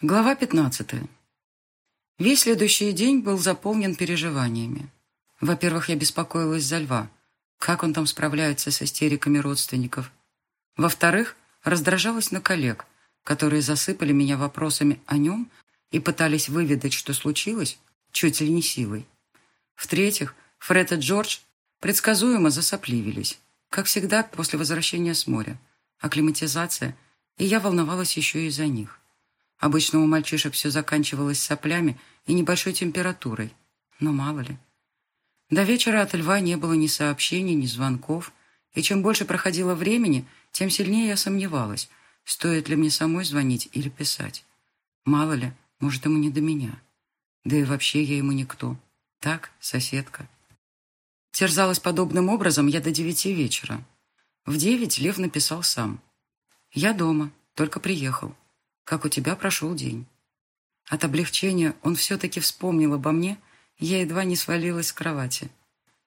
Глава 15. Весь следующий день был заполнен переживаниями. Во-первых, я беспокоилась за льва. Как он там справляется с истериками родственников? Во-вторых, раздражалась на коллег, которые засыпали меня вопросами о нем и пытались выведать, что случилось, чуть ли не силой. В-третьих, Фред и Джордж предсказуемо засопливились, как всегда после возвращения с моря. Акклиматизация, и я волновалась еще и за них. Обычно у мальчишек все заканчивалось соплями и небольшой температурой. Но мало ли. До вечера от льва не было ни сообщений, ни звонков. И чем больше проходило времени, тем сильнее я сомневалась, стоит ли мне самой звонить или писать. Мало ли, может, ему не до меня. Да и вообще я ему никто. Так, соседка. Терзалась подобным образом я до девяти вечера. В девять Лев написал сам. «Я дома, только приехал. Как у тебя прошел день?» От облегчения он все-таки вспомнил обо мне, я едва не свалилась с кровати.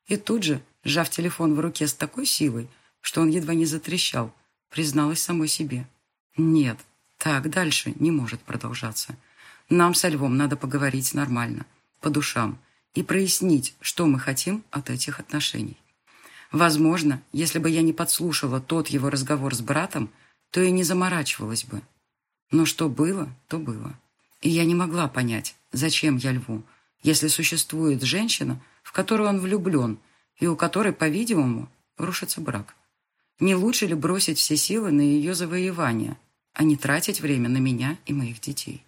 И тут же, сжав телефон в руке с такой силой, что он едва не затрещал, призналась самой себе. «Нет, так дальше не может продолжаться. Нам со Львом надо поговорить нормально, по душам, и прояснить, что мы хотим от этих отношений. Возможно, если бы я не подслушала тот его разговор с братом, то и не заморачивалась бы. Но что было, то было. И я не могла понять, зачем я льву, если существует женщина, в которую он влюблен, и у которой, по-видимому, рушится брак. Не лучше ли бросить все силы на ее завоевание, а не тратить время на меня и моих детей?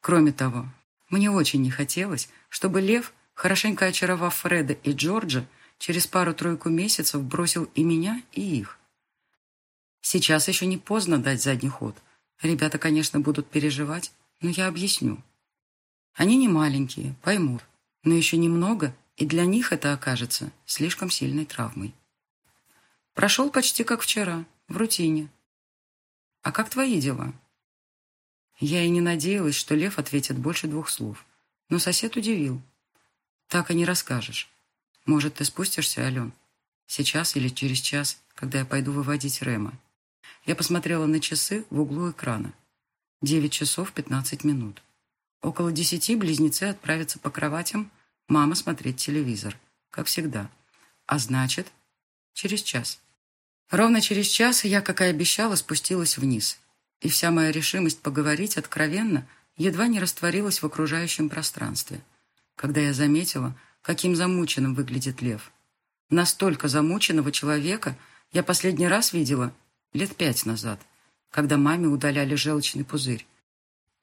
Кроме того, мне очень не хотелось, чтобы Лев, хорошенько очаровав Фреда и Джорджа, через пару-тройку месяцев бросил и меня, и их. Сейчас еще не поздно дать задний ход – Ребята, конечно, будут переживать, но я объясню. Они не маленькие, поймут, но еще немного, и для них это окажется слишком сильной травмой. Прошел почти как вчера, в рутине. А как твои дела? Я и не надеялась, что Лев ответит больше двух слов, но сосед удивил. Так и не расскажешь. Может, ты спустишься, Ален? Сейчас или через час, когда я пойду выводить Рема. Я посмотрела на часы в углу экрана. Девять часов пятнадцать минут. Около десяти близнецы отправятся по кроватям, мама смотреть телевизор, как всегда. А значит, через час. Ровно через час я, как и обещала, спустилась вниз. И вся моя решимость поговорить откровенно едва не растворилась в окружающем пространстве, когда я заметила, каким замученным выглядит лев. Настолько замученного человека я последний раз видела лет пять назад, когда маме удаляли желчный пузырь.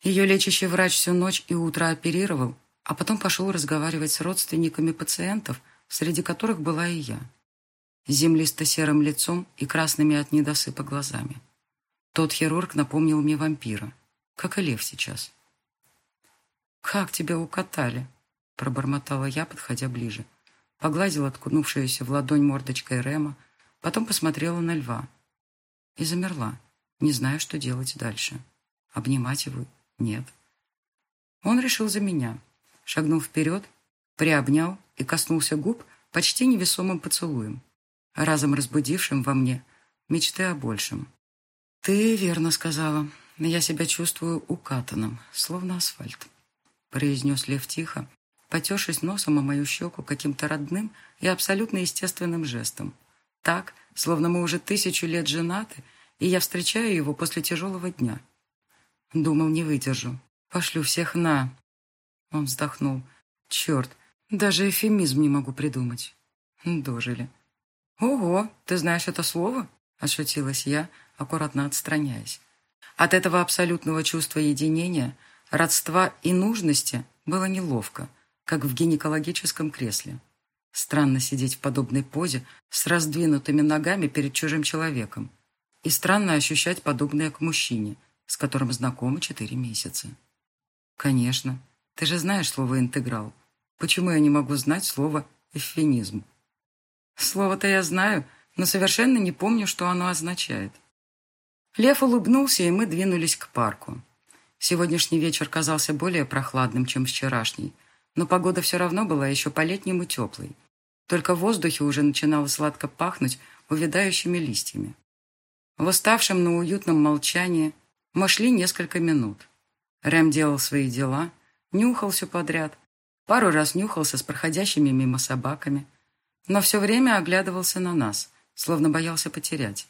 Ее лечащий врач всю ночь и утро оперировал, а потом пошел разговаривать с родственниками пациентов, среди которых была и я. Землисто-серым лицом и красными от недосыпа глазами. Тот хирург напомнил мне вампира, как и лев сейчас. «Как тебя укатали?» — пробормотала я, подходя ближе. Погладила откунувшуюся в ладонь мордочкой Рема, потом посмотрела на льва — и замерла, не зная, что делать дальше. Обнимать его? Нет. Он решил за меня. Шагнул вперед, приобнял и коснулся губ почти невесомым поцелуем, разом разбудившим во мне мечты о большем. «Ты верно сказала. Я себя чувствую укатанным, словно асфальт», произнес Лев тихо, потершись носом о мою щеку каким-то родным и абсолютно естественным жестом. Так, словно мы уже тысячу лет женаты, и я встречаю его после тяжелого дня. Думал, не выдержу. Пошлю всех на... Он вздохнул. Черт, даже эфемизм не могу придумать. Дожили. Ого, ты знаешь это слово? Ошутилась я, аккуратно отстраняясь. От этого абсолютного чувства единения, родства и нужности было неловко, как в гинекологическом кресле. Странно сидеть в подобной позе с раздвинутыми ногами перед чужим человеком. И странно ощущать подобное к мужчине, с которым знакомы четыре месяца. Конечно, ты же знаешь слово «интеграл». Почему я не могу знать слово «эвфемизм»? Слово-то я знаю, но совершенно не помню, что оно означает. Лев улыбнулся, и мы двинулись к парку. Сегодняшний вечер казался более прохладным, чем вчерашний, но погода все равно была еще по-летнему теплой. Только в воздухе уже начинало сладко пахнуть увядающими листьями. В уставшем, но уютном молчании мы шли несколько минут. Рэм делал свои дела, нюхал все подряд, пару раз нюхался с проходящими мимо собаками, но все время оглядывался на нас, словно боялся потерять.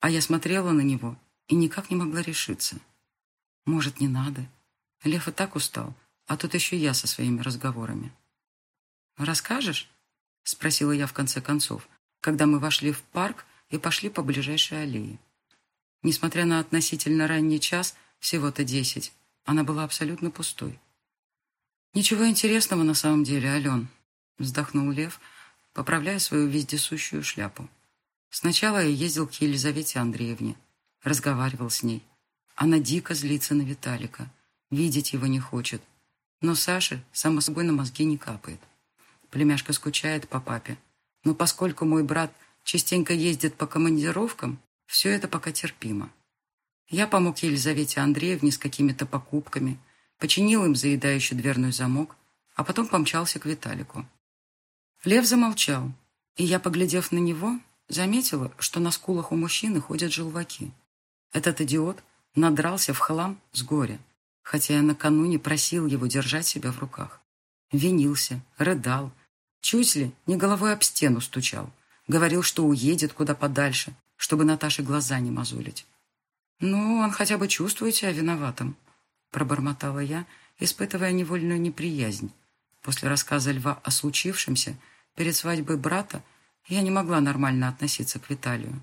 А я смотрела на него и никак не могла решиться. Может, не надо? Лев и так устал, а тут еще я со своими разговорами. «Расскажешь?» — спросила я в конце концов, когда мы вошли в парк и пошли по ближайшей аллее. Несмотря на относительно ранний час, всего-то десять, она была абсолютно пустой. «Ничего интересного на самом деле, Ален», — вздохнул Лев, поправляя свою вездесущую шляпу. «Сначала я ездил к Елизавете Андреевне, разговаривал с ней. Она дико злится на Виталика, видеть его не хочет. Но Саше, само собой, на мозги не капает. Племяшка скучает по папе. Но поскольку мой брат частенько ездит по командировкам, все это пока терпимо. Я помог Елизавете Андреевне с какими-то покупками, починил им заедающий дверной замок, а потом помчался к Виталику. Лев замолчал, и я, поглядев на него, заметила, что на скулах у мужчины ходят желваки. Этот идиот надрался в хлам с горя, хотя я накануне просил его держать себя в руках. Винился, рыдал, чуть ли не головой об стену стучал, говорил, что уедет куда подальше, чтобы Наташе глаза не мозолить. «Ну, он хотя бы чувствует себя виноватым», — пробормотала я, испытывая невольную неприязнь. После рассказа Льва о случившемся перед свадьбой брата я не могла нормально относиться к Виталию.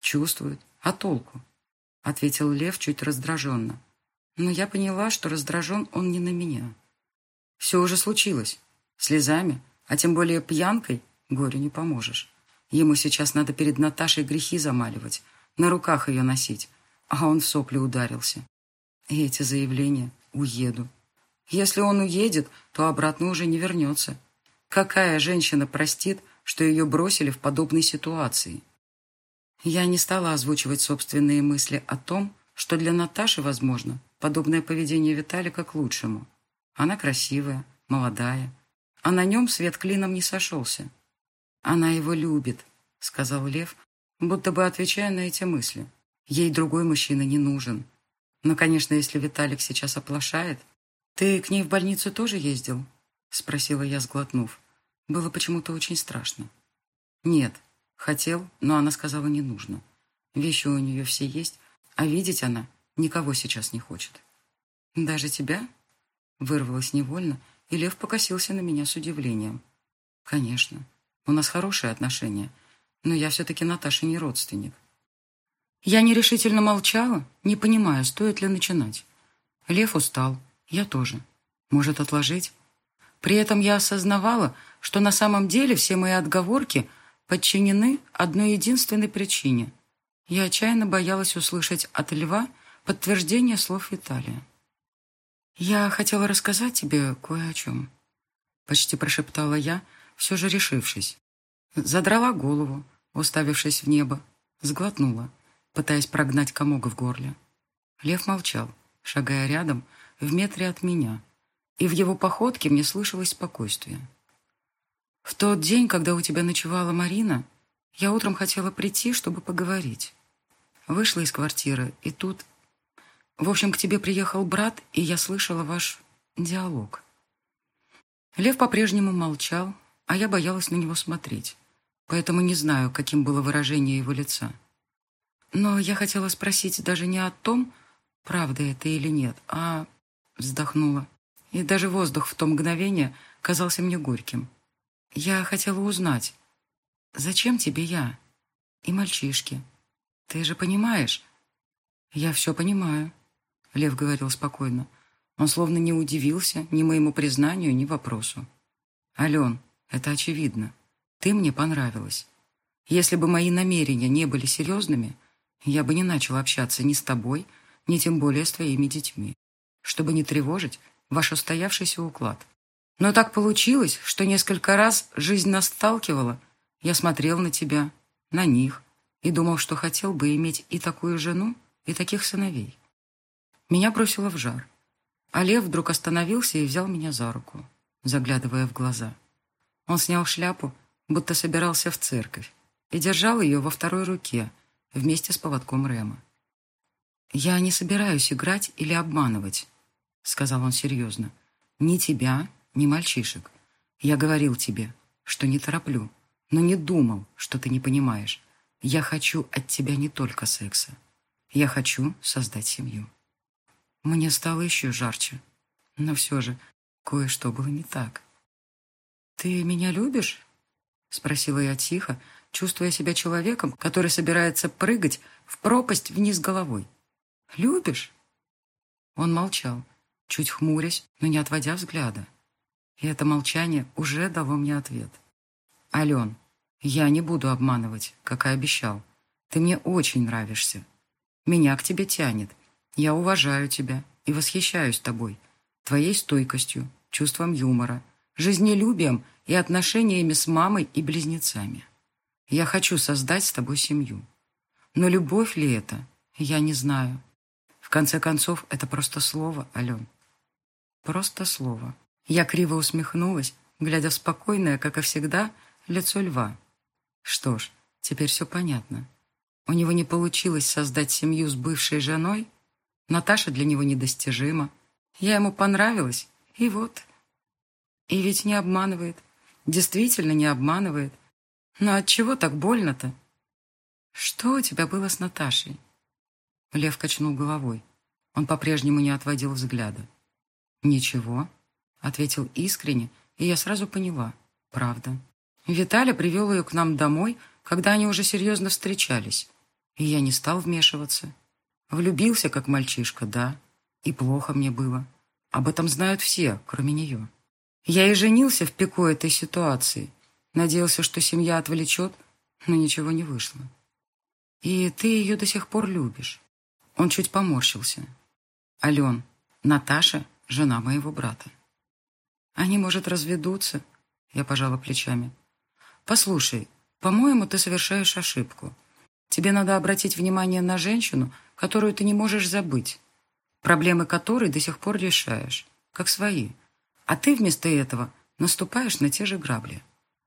«Чувствует. А толку?» — ответил Лев чуть раздраженно. Но я поняла, что раздражен он не на меня. Все уже случилось. Слезами, а тем более пьянкой, горю не поможешь. Ему сейчас надо перед Наташей грехи замаливать, на руках ее носить, а он в сопли ударился. И эти заявления «уеду». Если он уедет, то обратно уже не вернется. Какая женщина простит, что ее бросили в подобной ситуации? Я не стала озвучивать собственные мысли о том, что для Наташи, возможно, подобное поведение Виталика к лучшему. Она красивая, молодая, а на нем свет клином не сошелся. Она его любит, сказал Лев, будто бы отвечая на эти мысли. Ей другой мужчина не нужен. Но, конечно, если Виталик сейчас оплошает... Ты к ней в больницу тоже ездил? Спросила я, сглотнув. Было почему-то очень страшно. Нет, хотел, но она сказала, не нужно. Вещи у нее все есть, а видеть она никого сейчас не хочет. Даже тебя? Вырвалась невольно, и Лев покосился на меня с удивлением. Конечно, у нас хорошие отношения, но я все-таки Наташе не родственник. Я нерешительно молчала, не понимая, стоит ли начинать. Лев устал, я тоже. Может, отложить? При этом я осознавала, что на самом деле все мои отговорки подчинены одной единственной причине. Я отчаянно боялась услышать от Льва подтверждение слов Виталия. «Я хотела рассказать тебе кое о чем», — почти прошептала я, все же решившись. Задрала голову, уставившись в небо, сглотнула пытаясь прогнать комок в горле. Лев молчал, шагая рядом, в метре от меня, и в его походке мне слышалось спокойствие. «В тот день, когда у тебя ночевала Марина, я утром хотела прийти, чтобы поговорить. Вышла из квартиры, и тут... В общем, к тебе приехал брат, и я слышала ваш диалог». Лев по-прежнему молчал, а я боялась на него смотреть, поэтому не знаю, каким было выражение его лица. Но я хотела спросить даже не о том, правда это или нет, а... Вздохнула. И даже воздух в то мгновение казался мне горьким. Я хотела узнать, зачем тебе я? И мальчишки. Ты же понимаешь? Я все понимаю, Лев говорил спокойно. Он словно не удивился ни моему признанию, ни вопросу. Ален, это очевидно. Ты мне понравилась. Если бы мои намерения не были серьезными, я бы не начал общаться ни с тобой, ни тем более с твоими детьми, чтобы не тревожить ваш устоявшийся уклад. Но так получилось, что несколько раз жизнь нас сталкивала. Я смотрел на тебя, на них, и думал, что хотел бы иметь и такую жену, и таких сыновей. Меня бросило в жар. А Лев вдруг остановился и взял меня за руку, заглядывая в глаза. Он снял шляпу, будто собирался в церковь, и держал ее во второй руке, вместе с поводком Рема. «Я не собираюсь играть или обманывать», — сказал он серьезно. «Ни тебя, ни мальчишек. Я говорил тебе, что не тороплю, но не думал, что ты не понимаешь. Я хочу от тебя не только секса. Я хочу создать семью». Мне стало еще жарче, но все же кое-что было не так. «Ты меня любишь?» — спросила я тихо, чувствуя себя человеком, который собирается прыгать в пропасть вниз головой. «Любишь?» Он молчал, чуть хмурясь, но не отводя взгляда. И это молчание уже дало мне ответ. «Ален, я не буду обманывать, как и обещал. Ты мне очень нравишься. Меня к тебе тянет. Я уважаю тебя и восхищаюсь тобой, твоей стойкостью, чувством юмора, жизнелюбием и отношениями с мамой и близнецами. Я хочу создать с тобой семью. Но любовь ли это, я не знаю. В конце концов, это просто слово, Ален. Просто слово. Я криво усмехнулась, глядя в спокойное, как и всегда, лицо льва. Что ж, теперь все понятно. У него не получилось создать семью с бывшей женой. Наташа для него недостижима. Я ему понравилась, и вот. И ведь не обманывает. Действительно не обманывает. Но от чего так больно-то? Что у тебя было с Наташей? Лев качнул головой. Он по-прежнему не отводил взгляда. «Ничего», — ответил искренне, и я сразу поняла. Правда. Виталя привел ее к нам домой, когда они уже серьезно встречались. И я не стал вмешиваться. Влюбился, как мальчишка, да. И плохо мне было. Об этом знают все, кроме нее. Я и женился в пику этой ситуации. Надеялся, что семья отвлечет, но ничего не вышло. И ты ее до сих пор любишь. Он чуть поморщился. Ален, Наташа — жена моего брата. Они, может, разведутся? Я пожала плечами. Послушай, по-моему, ты совершаешь ошибку. Тебе надо обратить внимание на женщину, которую ты не можешь забыть, проблемы которой до сих пор решаешь, как свои. А ты вместо этого наступаешь на те же грабли.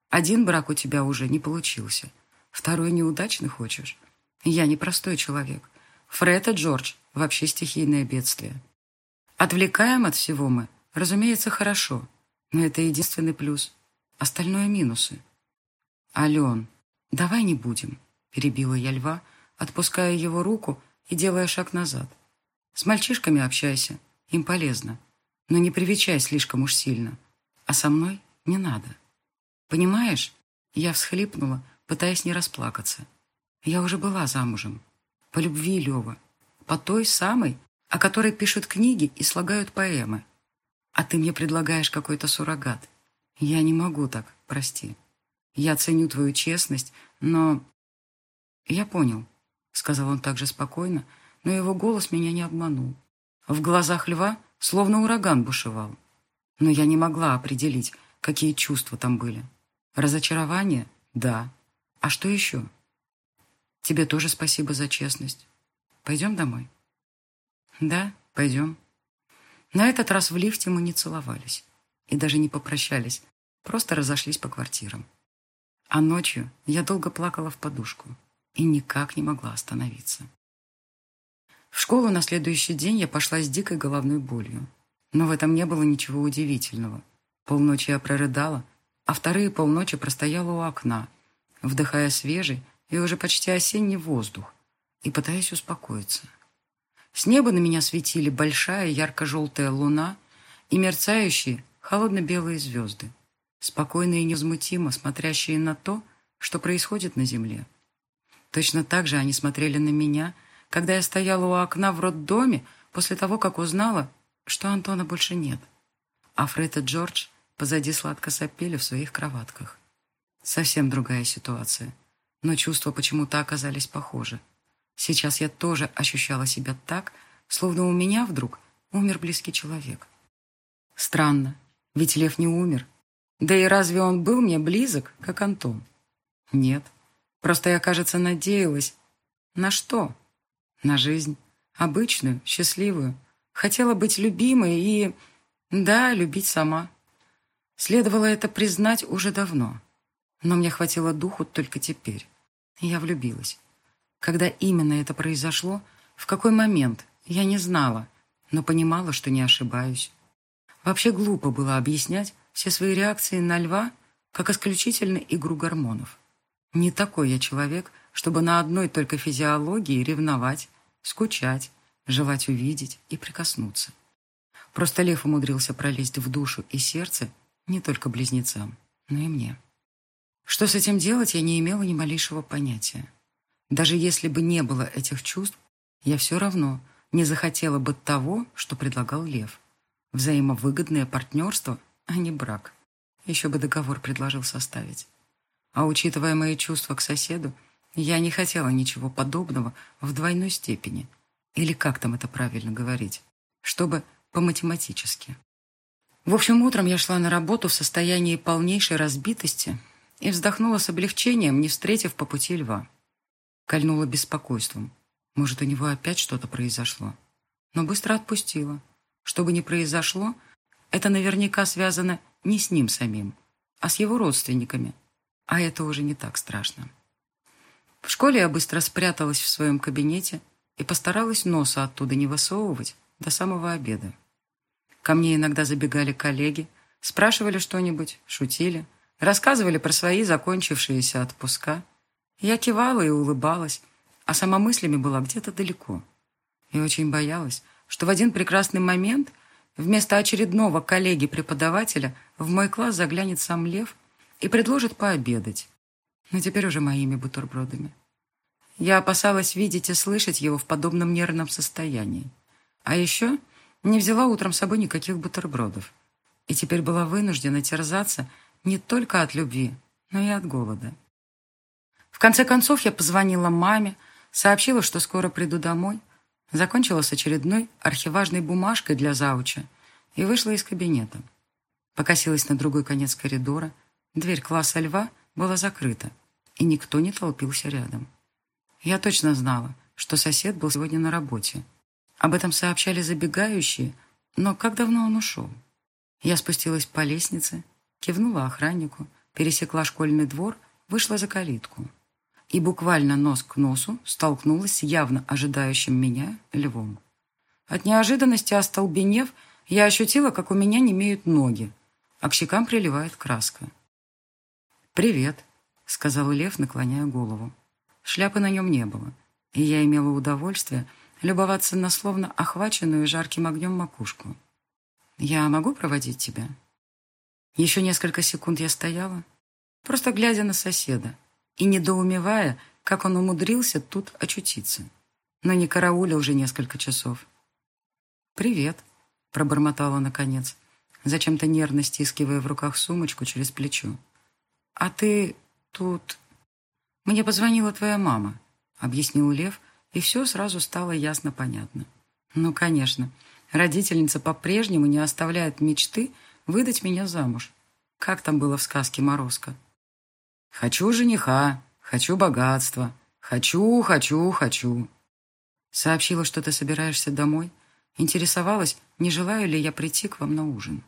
Один брак у тебя уже не получился, второй неудачный хочешь. Я непростой человек. Фред и Джордж — вообще стихийное бедствие. Отвлекаем от всего мы, разумеется, хорошо, но это единственный плюс. Остальное — минусы. Ален, давай не будем, — перебила я льва, отпуская его руку и делая шаг назад. С мальчишками общайся, им полезно, но не привечай слишком уж сильно, а со мной не надо. Понимаешь, я всхлипнула, пытаясь не расплакаться. Я уже была замужем. По любви Лева. По той самой, о которой пишут книги и слагают поэмы. А ты мне предлагаешь какой-то суррогат. Я не могу так, прости. Я ценю твою честность, но... Я понял, сказал он также спокойно, но его голос меня не обманул. В глазах льва словно ураган бушевал. Но я не могла определить, какие чувства там были. Разочарование? Да. А что еще? Тебе тоже спасибо за честность. Пойдем домой? Да, пойдем. На этот раз в лифте мы не целовались и даже не попрощались, просто разошлись по квартирам. А ночью я долго плакала в подушку и никак не могла остановиться. В школу на следующий день я пошла с дикой головной болью. Но в этом не было ничего удивительного. Полночи я прорыдала, а вторые полночи простояла у окна, вдыхая свежий, и уже почти осенний воздух, и пытаясь успокоиться. С неба на меня светили большая ярко-желтая луна и мерцающие холодно-белые звезды, спокойно и невозмутимо смотрящие на то, что происходит на земле. Точно так же они смотрели на меня, когда я стояла у окна в роддоме после того, как узнала, что Антона больше нет. А Фред и Джордж позади сладко сопели в своих кроватках. Совсем другая ситуация но чувства почему-то оказались похожи. Сейчас я тоже ощущала себя так, словно у меня вдруг умер близкий человек. Странно, ведь Лев не умер. Да и разве он был мне близок, как Антон? Нет, просто я, кажется, надеялась. На что? На жизнь. Обычную, счастливую. Хотела быть любимой и... Да, любить сама. Следовало это признать уже давно. Но мне хватило духу только теперь. Я влюбилась. Когда именно это произошло, В какой момент? Я не знала, но понимала, что не ошибаюсь. Вообще глупо было объяснять все свои реакции на льва как исключительно игру гормонов. Не такой я человек, чтобы на одной только физиологии ревновать, скучать, желать увидеть и прикоснуться. Просто лев умудрился пролезть в душу и сердце не только близнецам, но и мне. Что с этим делать, я не имела ни малейшего понятия. Даже если бы не было этих чувств, я все равно не захотела бы того, что предлагал лев. Взаимовыгодное партнерство, а не брак. Еще бы договор предложил составить. А учитывая мои чувства к соседу, я не хотела ничего подобного в двойной степени. Или как там это правильно говорить? Чтобы по-математически. В общем, утром я шла на работу в состоянии полнейшей разбитости и вздохнула с облегчением, не встретив по пути льва. Кольнула беспокойством. Может, у него опять что-то произошло. Но быстро отпустила. Что бы ни произошло, это наверняка связано не с ним самим, а с его родственниками. А это уже не так страшно. В школе я быстро спряталась в своем кабинете и постаралась носа оттуда не высовывать до самого обеда. Ко мне иногда забегали коллеги, спрашивали что-нибудь, шутили, рассказывали про свои закончившиеся отпуска. Я кивала и улыбалась, а сама мыслями была где-то далеко. И очень боялась, что в один прекрасный момент вместо очередного коллеги-преподавателя в мой класс заглянет сам Лев и предложит пообедать. Но теперь уже моими бутербродами. Я опасалась видеть и слышать его в подобном нервном состоянии. А еще не взяла утром с собой никаких бутербродов. И теперь была вынуждена терзаться не только от любви, но и от голода. В конце концов я позвонила маме, сообщила, что скоро приду домой, закончила с очередной архиважной бумажкой для зауча и вышла из кабинета. Покосилась на другой конец коридора. Дверь класса льва была закрыта, и никто не толпился рядом. Я точно знала, что сосед был сегодня на работе, об этом сообщали забегающие, но как давно он ушел? Я спустилась по лестнице, кивнула охраннику, пересекла школьный двор, вышла за калитку. И буквально нос к носу столкнулась с явно ожидающим меня львом. От неожиданности остолбенев, я ощутила, как у меня немеют ноги, а к щекам приливает краска. «Привет», — сказал лев, наклоняя голову. Шляпы на нем не было, и я имела удовольствие любоваться на словно охваченную жарким огнем макушку. «Я могу проводить тебя?» Еще несколько секунд я стояла, просто глядя на соседа и недоумевая, как он умудрился тут очутиться, но не караулил уже несколько часов. «Привет», — пробормотала наконец, зачем-то нервно стискивая в руках сумочку через плечо. «А ты тут...» «Мне позвонила твоя мама», — объяснил Лев, и все сразу стало ясно понятно. Ну, конечно, родительница по-прежнему не оставляет мечты выдать меня замуж. Как там было в сказке «Морозко»? «Хочу жениха, хочу богатства, хочу, хочу, хочу». Сообщила, что ты собираешься домой. Интересовалась, не желаю ли я прийти к вам на ужин.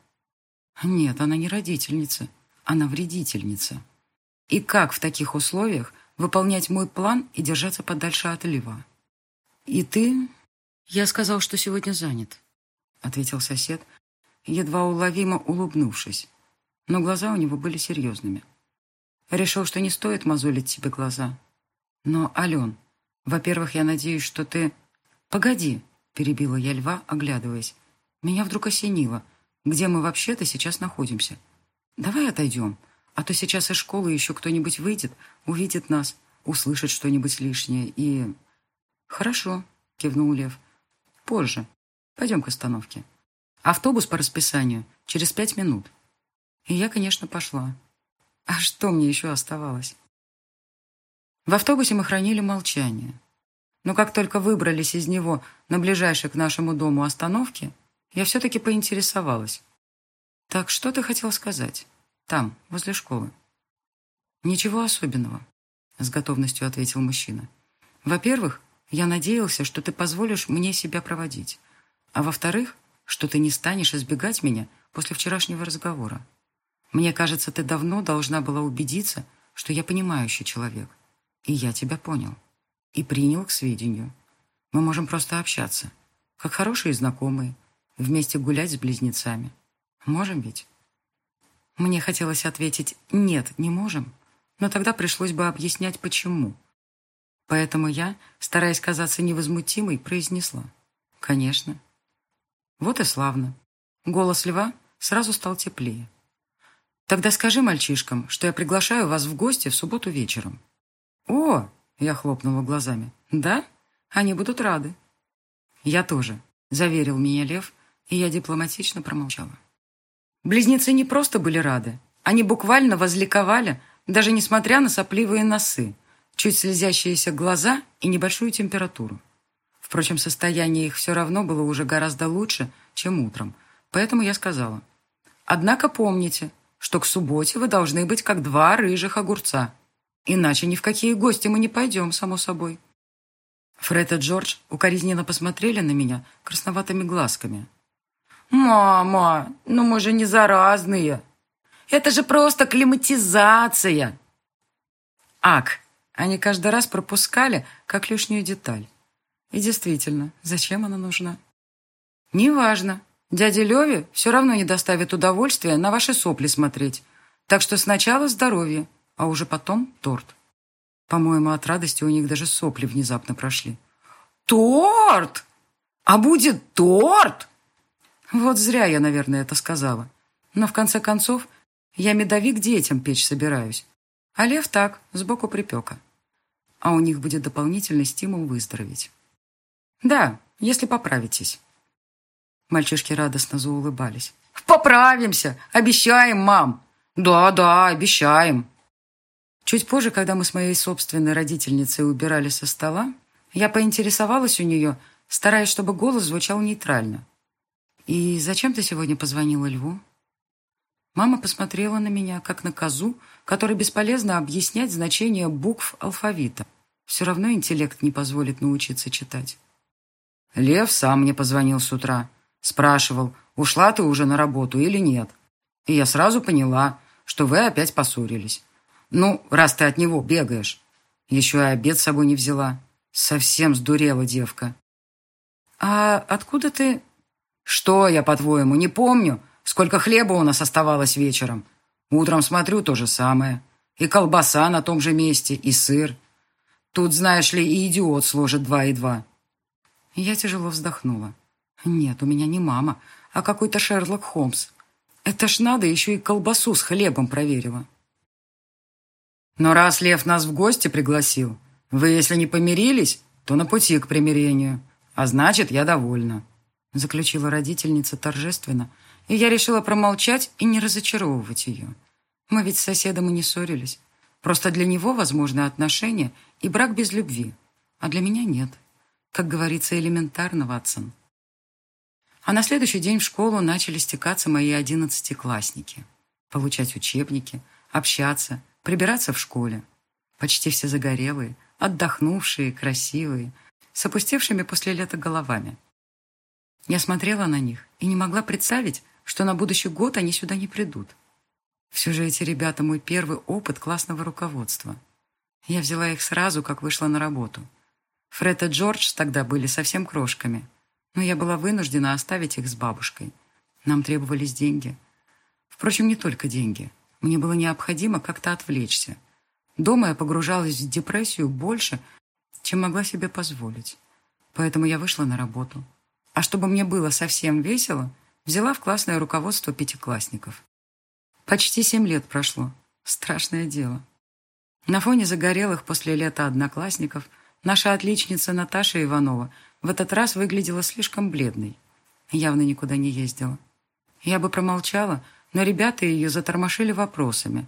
Нет, она не родительница, она вредительница. И как в таких условиях выполнять мой план и держаться подальше от льва? «И ты?» «Я сказал, что сегодня занят», — ответил сосед, едва уловимо улыбнувшись. Но глаза у него были серьезными. Решил, что не стоит мозолить тебе глаза. Но, Ален, во-первых, я надеюсь, что ты... Погоди, перебила я льва, оглядываясь. Меня вдруг осенило. Где мы вообще-то сейчас находимся? Давай отойдем, а то сейчас из школы еще кто-нибудь выйдет, увидит нас, услышит что-нибудь лишнее и... «Хорошо», — кивнул Лев. «Позже. Пойдем к остановке. Автобус по расписанию через пять минут». И я, конечно, пошла. А что мне еще оставалось? В автобусе мы хранили молчание. Но как только выбрались из него на ближайшей к нашему дому остановке, я все-таки поинтересовалась. «Так что ты хотел сказать? Там, возле школы?» «Ничего особенного», — с готовностью ответил мужчина. «Во-первых, я надеялся, что ты позволишь мне себя проводить. А во-вторых, что ты не станешь избегать меня после вчерашнего разговора. Мне кажется, ты давно должна была убедиться, что я понимающий человек. И я тебя понял. И принял к сведению. Мы можем просто общаться, как хорошие знакомые, вместе гулять с близнецами. Можем ведь? Мне хотелось ответить «нет, не можем», но тогда пришлось бы объяснять, почему. Поэтому я, стараясь казаться невозмутимой, произнесла «конечно». Вот и славно. Голос льва сразу стал теплее. «Тогда скажи мальчишкам, что я приглашаю вас в гости в субботу вечером». «О!» — я хлопнула глазами. «Да? Они будут рады». «Я тоже», — заверил меня лев, и я дипломатично промолчала. Близнецы не просто были рады, они буквально возликовали, даже несмотря на сопливые носы, чуть слезящиеся глаза и небольшую температуру. Впрочем, состояние их все равно было уже гораздо лучше, чем утром, поэтому я сказала. «Однако помните, что к субботе вы должны быть как два рыжих огурца, иначе ни в какие гости мы не пойдем, само собой». Фред и Джордж укоризненно посмотрели на меня красноватыми глазками. «Мама, ну мы же не заразные. Это же просто климатизация!» Ак, они каждый раз пропускали, как лишнюю деталь. И действительно, зачем она нужна? Неважно. Дяде Леве все равно не доставит удовольствия на ваши сопли смотреть. Так что сначала здоровье, а уже потом торт. По-моему, от радости у них даже сопли внезапно прошли. «Торт! А будет торт?» Вот зря я, наверное, это сказала. Но в конце концов, я медовик детям печь собираюсь. А лев так, сбоку припека. А у них будет дополнительный стимул выздороветь. Да, если поправитесь. Мальчишки радостно заулыбались. «Поправимся! Обещаем, мам!» «Да-да, обещаем!» Чуть позже, когда мы с моей собственной родительницей убирали со стола, я поинтересовалась у нее, стараясь, чтобы голос звучал нейтрально. «И зачем ты сегодня позвонила Льву?» Мама посмотрела на меня, как на козу, которой бесполезно объяснять значение букв алфавита. Все равно интеллект не позволит научиться читать. Лев сам мне позвонил с утра. Спрашивал, ушла ты уже на работу или нет. И я сразу поняла, что вы опять поссорились. Ну, раз ты от него бегаешь. Еще и обед с собой не взяла. Совсем сдурела девка. А откуда ты... Что я, по-твоему, не помню, сколько хлеба у нас оставалось вечером? Утром смотрю то же самое. И колбаса на том же месте, и сыр. Тут, знаешь ли, и идиот сложит два и два. Я тяжело вздохнула. Нет, у меня не мама, а какой-то Шерлок Холмс. Это ж надо, еще и колбасу с хлебом проверила. Но раз Лев нас в гости пригласил, вы, если не помирились, то на пути к примирению. А значит, я довольна. Заключила родительница торжественно, и я решила промолчать и не разочаровывать ее. Мы ведь с соседом и не ссорились. Просто для него возможны отношения и брак без любви, а для меня нет. Как говорится, элементарно, Ватсон. А на следующий день в школу начали стекаться мои одиннадцатиклассники. Получать учебники, общаться, прибираться в школе. Почти все загорелые, отдохнувшие, красивые, с опустевшими после лета головами. Я смотрела на них и не могла представить, что на будущий год они сюда не придут. Все же эти ребята мой первый опыт классного руководства. Я взяла их сразу, как вышла на работу – Фред и Джордж тогда были совсем крошками, но я была вынуждена оставить их с бабушкой. Нам требовались деньги. Впрочем, не только деньги. Мне было необходимо как-то отвлечься. Дома я погружалась в депрессию больше, чем могла себе позволить. Поэтому я вышла на работу. А чтобы мне было совсем весело, взяла в классное руководство пятиклассников. Почти семь лет прошло. Страшное дело. На фоне загорелых после лета одноклассников – Наша отличница Наташа Иванова в этот раз выглядела слишком бледной. Явно никуда не ездила. Я бы промолчала, но ребята ее затормошили вопросами.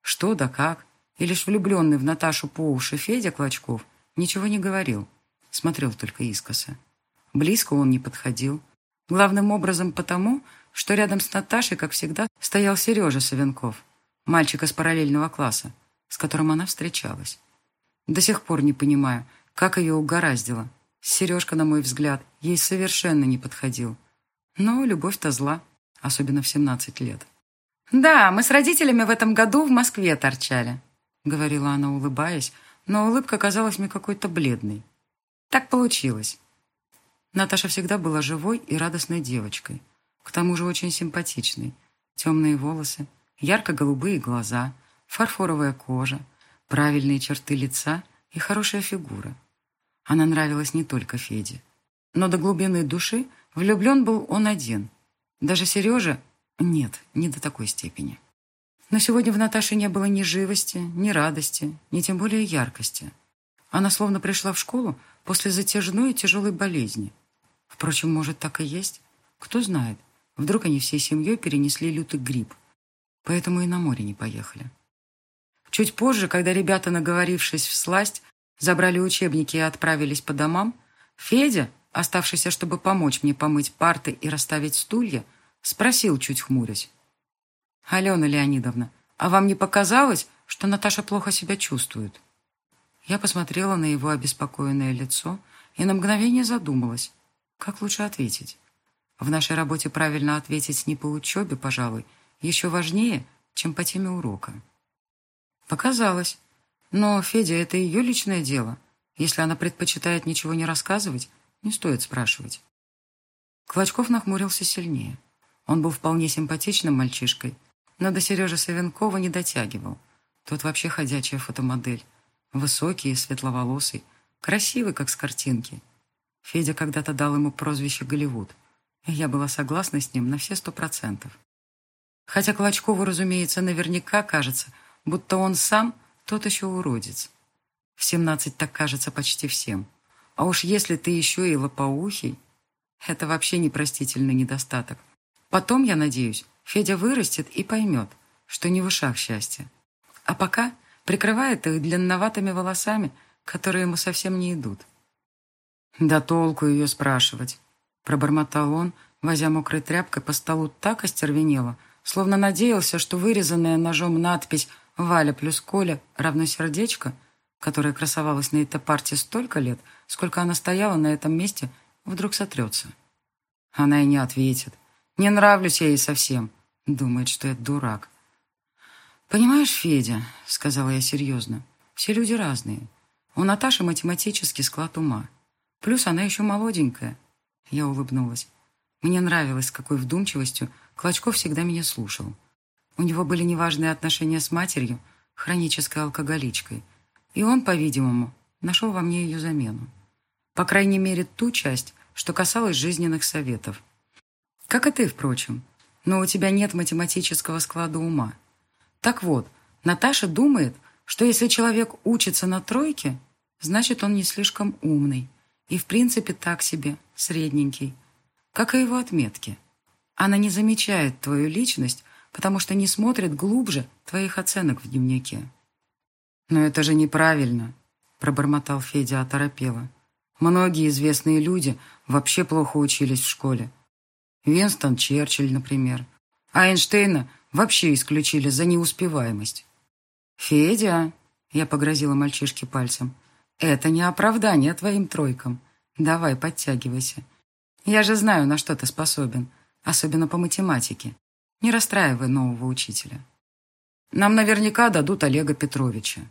Что да как? И лишь влюбленный в Наташу по уши Федя Клочков ничего не говорил. Смотрел только искоса. Близко он не подходил. Главным образом потому, что рядом с Наташей, как всегда, стоял Сережа Савенков, мальчик из параллельного класса, с которым она встречалась. До сих пор не понимаю, как ее угораздило. Сережка, на мой взгляд, ей совершенно не подходил. Но любовь-то зла, особенно в 17 лет. «Да, мы с родителями в этом году в Москве торчали», — говорила она, улыбаясь, но улыбка казалась мне какой-то бледной. «Так получилось. Наташа всегда была живой и радостной девочкой. К тому же очень симпатичной. Темные волосы, ярко-голубые глаза, фарфоровая кожа, правильные черты лица и хорошая фигура. Она нравилась не только Феде. Но до глубины души влюблен был он один. Даже Сережа... Нет, не до такой степени. Но сегодня в Наташе не было ни живости, ни радости, ни тем более яркости. Она словно пришла в школу после затяжной и тяжелой болезни. Впрочем, может, так и есть. Кто знает. Вдруг они всей семьей перенесли лютый грипп. Поэтому и на море не поехали. Чуть позже, когда ребята, наговорившись в сласть, забрали учебники и отправились по домам, Федя, оставшийся, чтобы помочь мне помыть парты и расставить стулья, спросил, чуть хмурясь. «Алена Леонидовна, а вам не показалось, что Наташа плохо себя чувствует?» Я посмотрела на его обеспокоенное лицо и на мгновение задумалась, как лучше ответить. В нашей работе правильно ответить не по учебе, пожалуй, еще важнее, чем по теме урока. Показалось. Но, Федя, это ее личное дело. Если она предпочитает ничего не рассказывать, не стоит спрашивать. Клочков нахмурился сильнее. Он был вполне симпатичным мальчишкой, но до Сережи Савенкова не дотягивал. Тот вообще ходячая фотомодель. Высокий светловолосый, красивый, как с картинки. Федя когда-то дал ему прозвище «Голливуд», и я была согласна с ним на все сто процентов. Хотя Клочкову, разумеется, наверняка кажется, будто он сам тот еще уродец. В семнадцать так кажется почти всем. А уж если ты еще и лопоухий, это вообще непростительный недостаток. Потом, я надеюсь, Федя вырастет и поймет, что не в ушах счастье. А пока прикрывает их длинноватыми волосами, которые ему совсем не идут. «Да толку ее спрашивать», — пробормотал он, возя мокрой тряпкой по столу так остервенело, словно надеялся, что вырезанная ножом надпись «Валя плюс Коля равно сердечко», которая красовалась на этой партии столько лет, сколько она стояла на этом месте, вдруг сотрется. Она и не ответит. Не нравлюсь я ей совсем. Думает, что я дурак. «Понимаешь, Федя», — сказала я серьезно, — «все люди разные. У Наташи математический склад ума. Плюс она еще молоденькая». Я улыбнулась. Мне нравилось, с какой вдумчивостью Клочков всегда меня слушал. У него были неважные отношения с матерью, хронической алкоголичкой. И он, по-видимому, нашел во мне ее замену. По крайней мере, ту часть, что касалась жизненных советов. Как и ты, впрочем. Но у тебя нет математического склада ума. Так вот, Наташа думает, что если человек учится на тройке, значит, он не слишком умный и, в принципе, так себе, средненький, как и его отметки. Она не замечает твою личность, потому что не смотрит глубже твоих оценок в дневнике. «Но это же неправильно», — пробормотал Федя оторопело. «Многие известные люди вообще плохо учились в школе. Винстон Черчилль, например. А Эйнштейна вообще исключили за неуспеваемость». «Федя», — я погрозила мальчишке пальцем, «это не оправдание твоим тройкам. Давай, подтягивайся. Я же знаю, на что ты способен, особенно по математике. Не расстраивай нового учителя. Нам наверняка дадут Олега Петровича,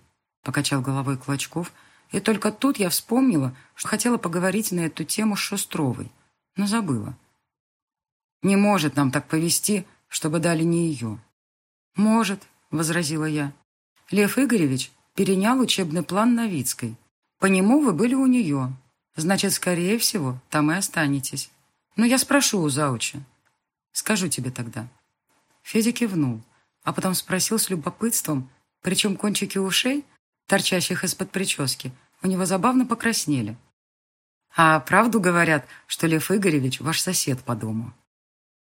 покачал головой Клочков, и только тут я вспомнила, что хотела поговорить на эту тему с Шустровой, но забыла. Не может нам так повести, чтобы дали не ее. Может, возразила я. Лев Игоревич перенял учебный план Новицкой. По нему вы были у нее. Значит, скорее всего, там и останетесь. Но я спрошу у зауча. Скажу тебе тогда. Федя кивнул, а потом спросил с любопытством, причем кончики ушей, торчащих из-под прически, у него забавно покраснели. «А правду говорят, что Лев Игоревич ваш сосед по дому?»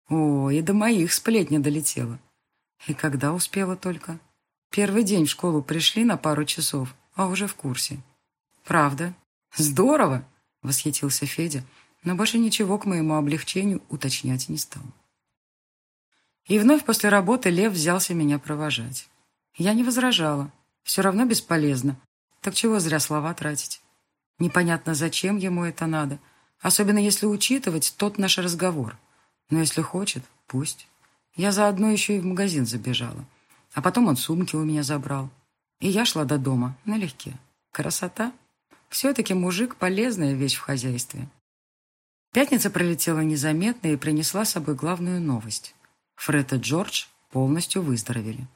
«О, и до моих сплетня долетела. И когда успела только? Первый день в школу пришли на пару часов, а уже в курсе. Правда? Здорово!» — восхитился Федя, но больше ничего к моему облегчению уточнять не стал. И вновь после работы Лев взялся меня провожать. Я не возражала. Все равно бесполезно. Так чего зря слова тратить? Непонятно, зачем ему это надо. Особенно если учитывать тот наш разговор. Но если хочет, пусть. Я заодно еще и в магазин забежала. А потом он сумки у меня забрал. И я шла до дома налегке. Красота. Все-таки мужик – полезная вещь в хозяйстве. Пятница пролетела незаметно и принесла с собой главную новость. Фред и Джордж полностью выздоровели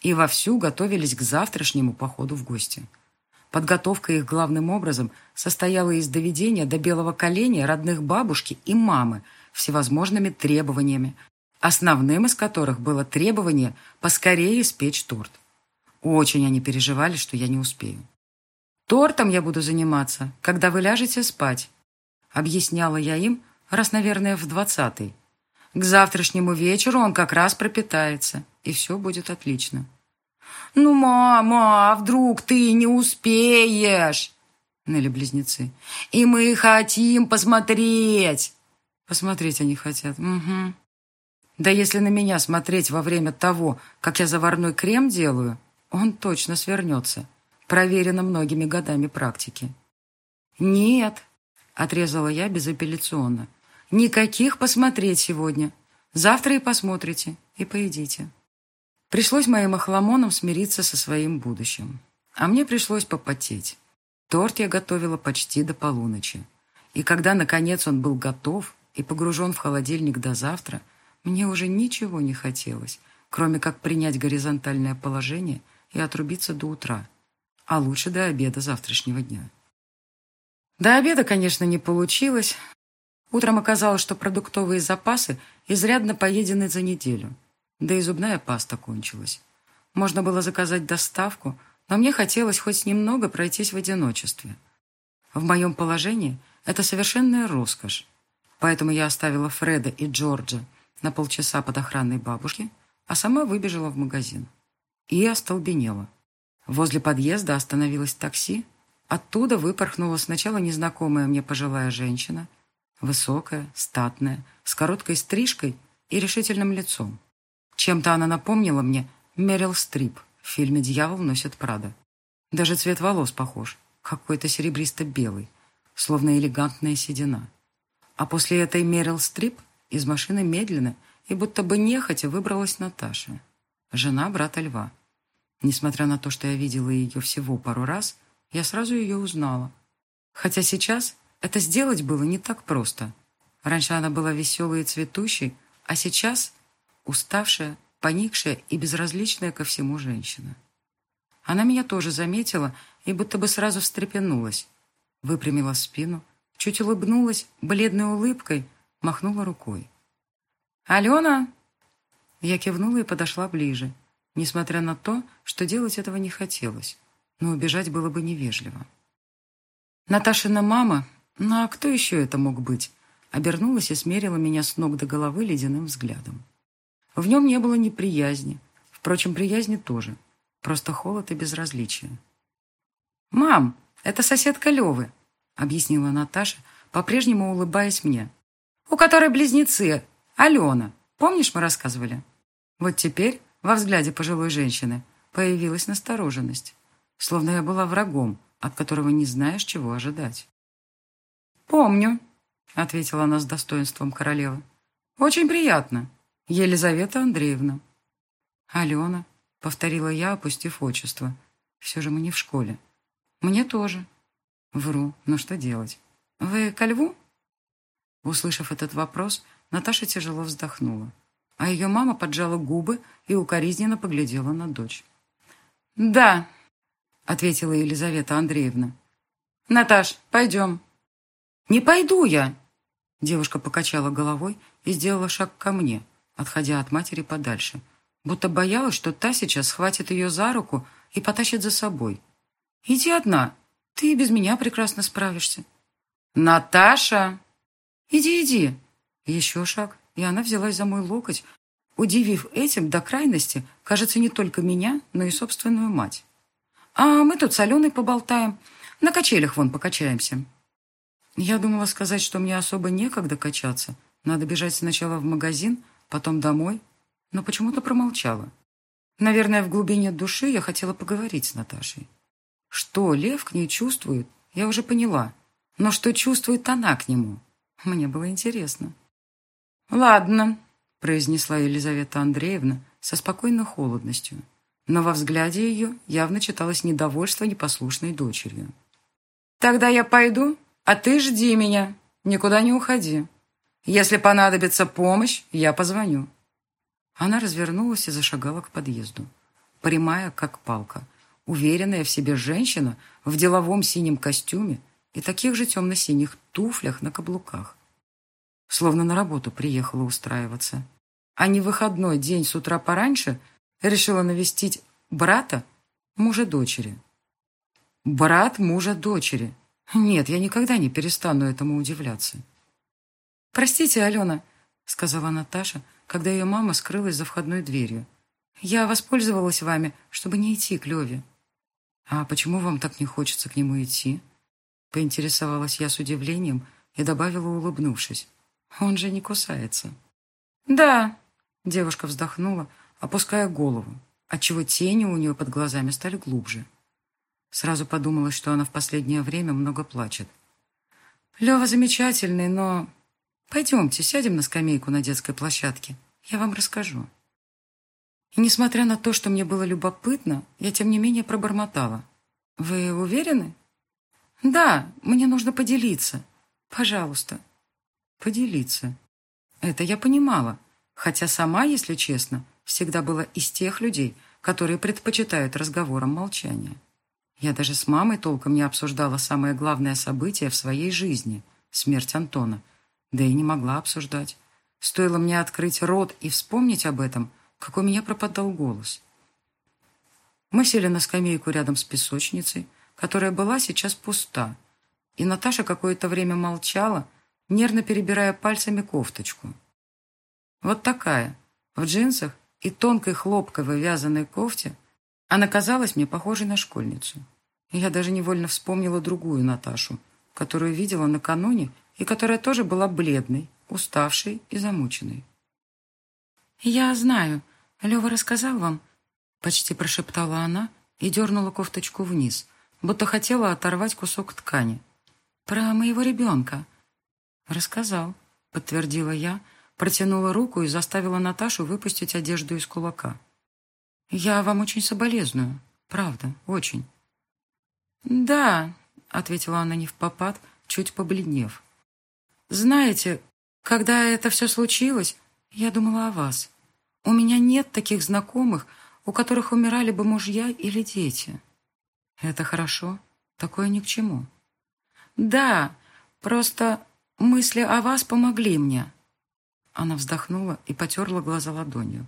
и вовсю готовились к завтрашнему походу в гости. Подготовка их главным образом состояла из доведения до белого коленя родных бабушки и мамы всевозможными требованиями, основным из которых было требование поскорее испечь торт. Очень они переживали, что я не успею. «Тортом я буду заниматься, когда вы ляжете спать», объясняла я им, раз, наверное, в двадцатый. К завтрашнему вечеру он как раз пропитается, и все будет отлично. «Ну, мама, а вдруг ты не успеешь?» Ныли близнецы. «И мы хотим посмотреть!» Посмотреть они хотят. Угу. Да если на меня смотреть во время того, как я заварной крем делаю, он точно свернется. Проверено многими годами практики. «Нет», — отрезала я безапелляционно, «никаких посмотреть сегодня. Завтра и посмотрите, и поедите». Пришлось моим охламонам смириться со своим будущим. А мне пришлось попотеть. Торт я готовила почти до полуночи. И когда, наконец, он был готов и погружен в холодильник до завтра, мне уже ничего не хотелось, кроме как принять горизонтальное положение и отрубиться до утра, а лучше до обеда завтрашнего дня. До обеда, конечно, не получилось. Утром оказалось, что продуктовые запасы изрядно поедены за неделю – да и зубная паста кончилась. Можно было заказать доставку, но мне хотелось хоть немного пройтись в одиночестве. В моем положении это совершенная роскошь. Поэтому я оставила Фреда и Джорджа на полчаса под охраной бабушки, а сама выбежала в магазин. И остолбенела. Возле подъезда остановилось такси. Оттуда выпорхнула сначала незнакомая мне пожилая женщина, высокая, статная, с короткой стрижкой и решительным лицом. Чем-то она напомнила мне Мерил Стрип в фильме «Дьявол носит Прада». Даже цвет волос похож, какой-то серебристо-белый, словно элегантная седина. А после этой Мерил Стрип из машины медленно и будто бы нехотя выбралась Наташа, жена брата Льва. Несмотря на то, что я видела ее всего пару раз, я сразу ее узнала. Хотя сейчас это сделать было не так просто. Раньше она была веселой и цветущей, а сейчас уставшая, поникшая и безразличная ко всему женщина. Она меня тоже заметила и будто бы сразу встрепенулась, выпрямила спину, чуть улыбнулась бледной улыбкой, махнула рукой. «Алена!» Я кивнула и подошла ближе, несмотря на то, что делать этого не хотелось, но убежать было бы невежливо. Наташина мама, ну а кто еще это мог быть, обернулась и смерила меня с ног до головы ледяным взглядом. В нем не было неприязни. Впрочем, приязни тоже. Просто холод и безразличие. «Мам, это соседка Левы», — объяснила Наташа, по-прежнему улыбаясь мне. «У которой близнецы. Алена. Помнишь, мы рассказывали?» Вот теперь во взгляде пожилой женщины появилась настороженность, словно я была врагом, от которого не знаешь, чего ожидать. «Помню», — ответила она с достоинством королевы. «Очень приятно. Елизавета Андреевна. Алена, повторила я, опустив отчество. Все же мы не в школе. Мне тоже. Вру, но что делать? Вы ко льву? Услышав этот вопрос, Наташа тяжело вздохнула, а ее мама поджала губы и укоризненно поглядела на дочь. «Да», — ответила Елизавета Андреевна. «Наташ, пойдем». «Не пойду я!» Девушка покачала головой и сделала шаг ко мне, отходя от матери подальше, будто боялась, что та сейчас схватит ее за руку и потащит за собой. «Иди одна, ты и без меня прекрасно справишься». «Наташа!» «Иди, иди!» Еще шаг, и она взялась за мой локоть, удивив этим до крайности, кажется, не только меня, но и собственную мать. «А мы тут с Аленой поболтаем, на качелях вон покачаемся». Я думала сказать, что мне особо некогда качаться. Надо бежать сначала в магазин, потом домой, но почему-то промолчала. Наверное, в глубине души я хотела поговорить с Наташей. Что Лев к ней чувствует, я уже поняла. Но что чувствует она к нему? Мне было интересно. «Ладно», — произнесла Елизавета Андреевна со спокойной холодностью, но во взгляде ее явно читалось недовольство непослушной дочерью. «Тогда я пойду, а ты жди меня», никуда не уходи. Если понадобится помощь, я позвоню». Она развернулась и зашагала к подъезду. Прямая, как палка. Уверенная в себе женщина в деловом синем костюме и таких же темно-синих туфлях на каблуках. Словно на работу приехала устраиваться. А не выходной день с утра пораньше решила навестить брата мужа дочери. Брат мужа дочери. Нет, я никогда не перестану этому удивляться. «Простите, Алена», — сказала Наташа, когда ее мама скрылась за входной дверью. «Я воспользовалась вами, чтобы не идти к Леве». «А почему вам так не хочется к нему идти?» Поинтересовалась я с удивлением и добавила, улыбнувшись. «Он же не кусается». «Да», — девушка вздохнула, опуская голову, отчего тени у нее под глазами стали глубже. Сразу подумала, что она в последнее время много плачет. «Лева замечательный, но Пойдемте, сядем на скамейку на детской площадке. Я вам расскажу. И несмотря на то, что мне было любопытно, я тем не менее пробормотала. Вы уверены? Да, мне нужно поделиться. Пожалуйста. Поделиться. Это я понимала, хотя сама, если честно, всегда была из тех людей, которые предпочитают разговорам молчания. Я даже с мамой толком не обсуждала самое главное событие в своей жизни – смерть Антона – да и не могла обсуждать. Стоило мне открыть рот и вспомнить об этом, как у меня пропадал голос. Мы сели на скамейку рядом с песочницей, которая была сейчас пуста, и Наташа какое-то время молчала, нервно перебирая пальцами кофточку. Вот такая, в джинсах и тонкой хлопковой вязаной кофте, она казалась мне похожей на школьницу. я даже невольно вспомнила другую Наташу, которую видела накануне и которая тоже была бледной, уставшей и замученной. «Я знаю. Лева рассказал вам?» Почти прошептала она и дернула кофточку вниз, будто хотела оторвать кусок ткани. «Про моего ребенка». «Рассказал», — подтвердила я, протянула руку и заставила Наташу выпустить одежду из кулака. «Я вам очень соболезную. Правда, очень». «Да», — ответила она не в попад, чуть побледнев. Знаете, когда это все случилось, я думала о вас. У меня нет таких знакомых, у которых умирали бы мужья или дети. Это хорошо, такое ни к чему. Да, просто мысли о вас помогли мне. Она вздохнула и потерла глаза ладонью.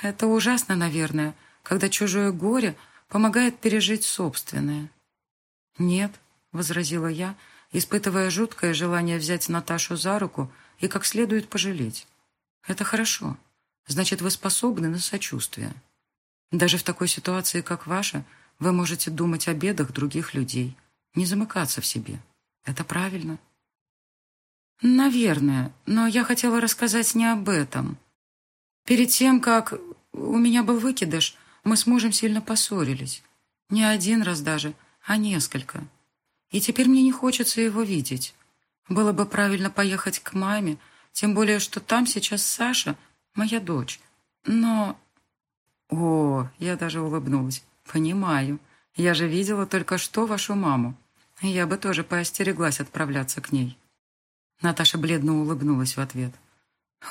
Это ужасно, наверное, когда чужое горе помогает пережить собственное. Нет, возразила я, — испытывая жуткое желание взять Наташу за руку и как следует пожалеть. Это хорошо. Значит, вы способны на сочувствие. Даже в такой ситуации, как ваша, вы можете думать о бедах других людей, не замыкаться в себе. Это правильно. Наверное, но я хотела рассказать не об этом. Перед тем, как у меня был выкидыш, мы с мужем сильно поссорились. Не один раз даже, а несколько. И теперь мне не хочется его видеть. Было бы правильно поехать к маме, тем более, что там сейчас Саша, моя дочь. Но... О, я даже улыбнулась. Понимаю. Я же видела только что вашу маму. Я бы тоже поостереглась отправляться к ней. Наташа бледно улыбнулась в ответ.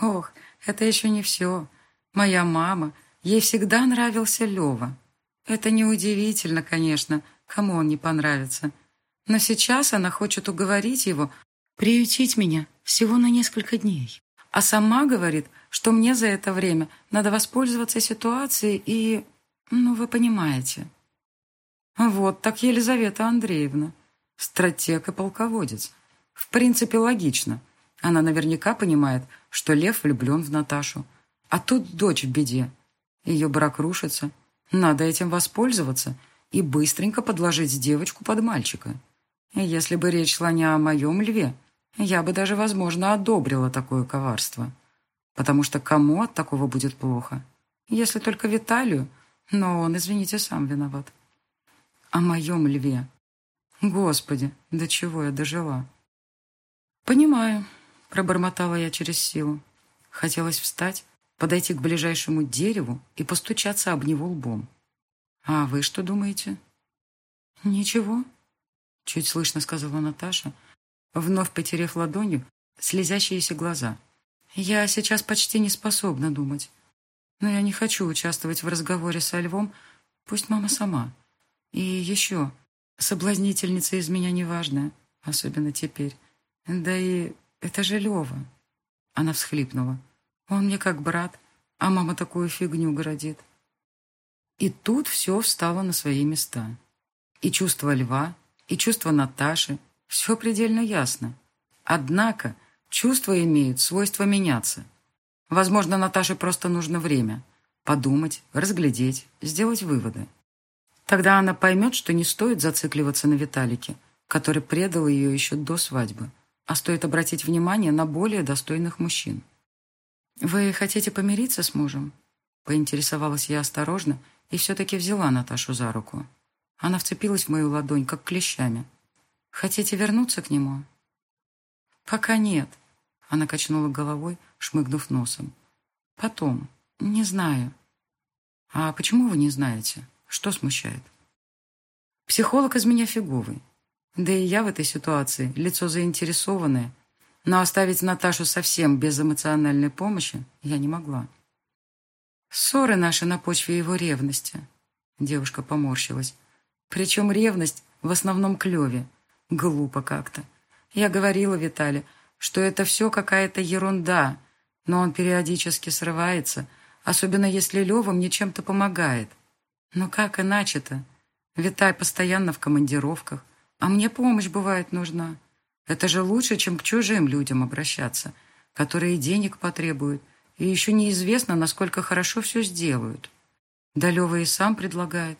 Ох, это еще не все. Моя мама, ей всегда нравился Лева. Это неудивительно, конечно, кому он не понравится. Но сейчас она хочет уговорить его приютить меня всего на несколько дней. А сама говорит, что мне за это время надо воспользоваться ситуацией и... Ну, вы понимаете. Вот так Елизавета Андреевна. Стратег и полководец. В принципе, логично. Она наверняка понимает, что Лев влюблен в Наташу. А тут дочь в беде. Ее брак рушится. Надо этим воспользоваться и быстренько подложить девочку под мальчика. Если бы речь шла не о моем льве, я бы даже, возможно, одобрила такое коварство. Потому что кому от такого будет плохо? Если только Виталию, но он, извините, сам виноват. О моем льве. Господи, до чего я дожила? Понимаю, пробормотала я через силу. Хотелось встать, подойти к ближайшему дереву и постучаться об него лбом. А вы что думаете? Ничего, Чуть слышно сказала Наташа, вновь потеряв ладонью слезящиеся глаза. «Я сейчас почти не способна думать. Но я не хочу участвовать в разговоре со львом, пусть мама сама. И еще, соблазнительница из меня неважная, особенно теперь. Да и это же Лева». Она всхлипнула. «Он мне как брат, а мама такую фигню городит». И тут все встало на свои места. И чувство льва, и чувство Наташи. Все предельно ясно. Однако чувства имеют свойство меняться. Возможно, Наташе просто нужно время. Подумать, разглядеть, сделать выводы. Тогда она поймет, что не стоит зацикливаться на Виталике, который предал ее еще до свадьбы, а стоит обратить внимание на более достойных мужчин. «Вы хотите помириться с мужем?» Поинтересовалась я осторожно и все-таки взяла Наташу за руку. Она вцепилась в мою ладонь, как клещами. «Хотите вернуться к нему?» «Пока нет», — она качнула головой, шмыгнув носом. «Потом. Не знаю». «А почему вы не знаете? Что смущает?» «Психолог из меня фиговый. Да и я в этой ситуации, лицо заинтересованное, но оставить Наташу совсем без эмоциональной помощи я не могла. Ссоры наши на почве его ревности. Девушка поморщилась. Причем ревность в основном к Леве. Глупо как-то. Я говорила Витале, что это все какая-то ерунда, но он периодически срывается, особенно если Лева мне чем-то помогает. Но как иначе-то? Витай постоянно в командировках, а мне помощь бывает нужна. Это же лучше, чем к чужим людям обращаться, которые денег потребуют, и еще неизвестно, насколько хорошо все сделают. Да Лева и сам предлагает.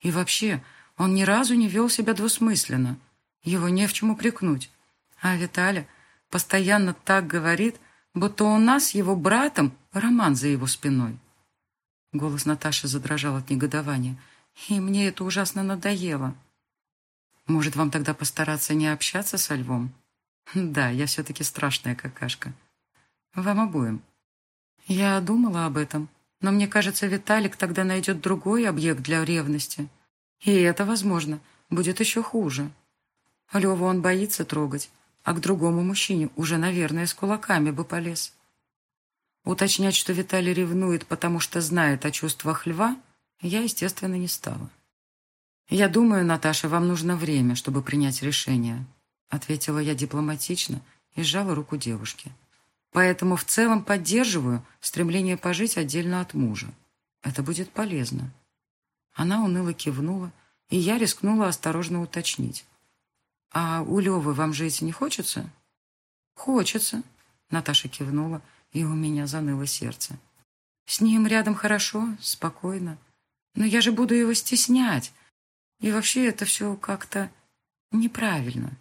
И вообще, он ни разу не вел себя двусмысленно. Его не в чем упрекнуть. А Виталя постоянно так говорит, будто у нас его братом роман за его спиной. Голос Наташи задрожал от негодования, и мне это ужасно надоело. Может, вам тогда постараться не общаться со львом? Да, я все-таки страшная какашка. Вам обоим. Я думала об этом, но мне кажется, Виталик тогда найдет другой объект для ревности. И это, возможно, будет еще хуже. Леву он боится трогать, а к другому мужчине уже, наверное, с кулаками бы полез. Уточнять, что Виталий ревнует, потому что знает о чувствах льва, я, естественно, не стала. «Я думаю, Наташа, вам нужно время, чтобы принять решение», ответила я дипломатично и сжала руку девушки. Поэтому в целом поддерживаю стремление пожить отдельно от мужа. Это будет полезно. Она уныло кивнула, и я рискнула осторожно уточнить. «А у Левы вам жить не хочется?» «Хочется», — Наташа кивнула, и у меня заныло сердце. «С ним рядом хорошо, спокойно. Но я же буду его стеснять. И вообще это все как-то неправильно».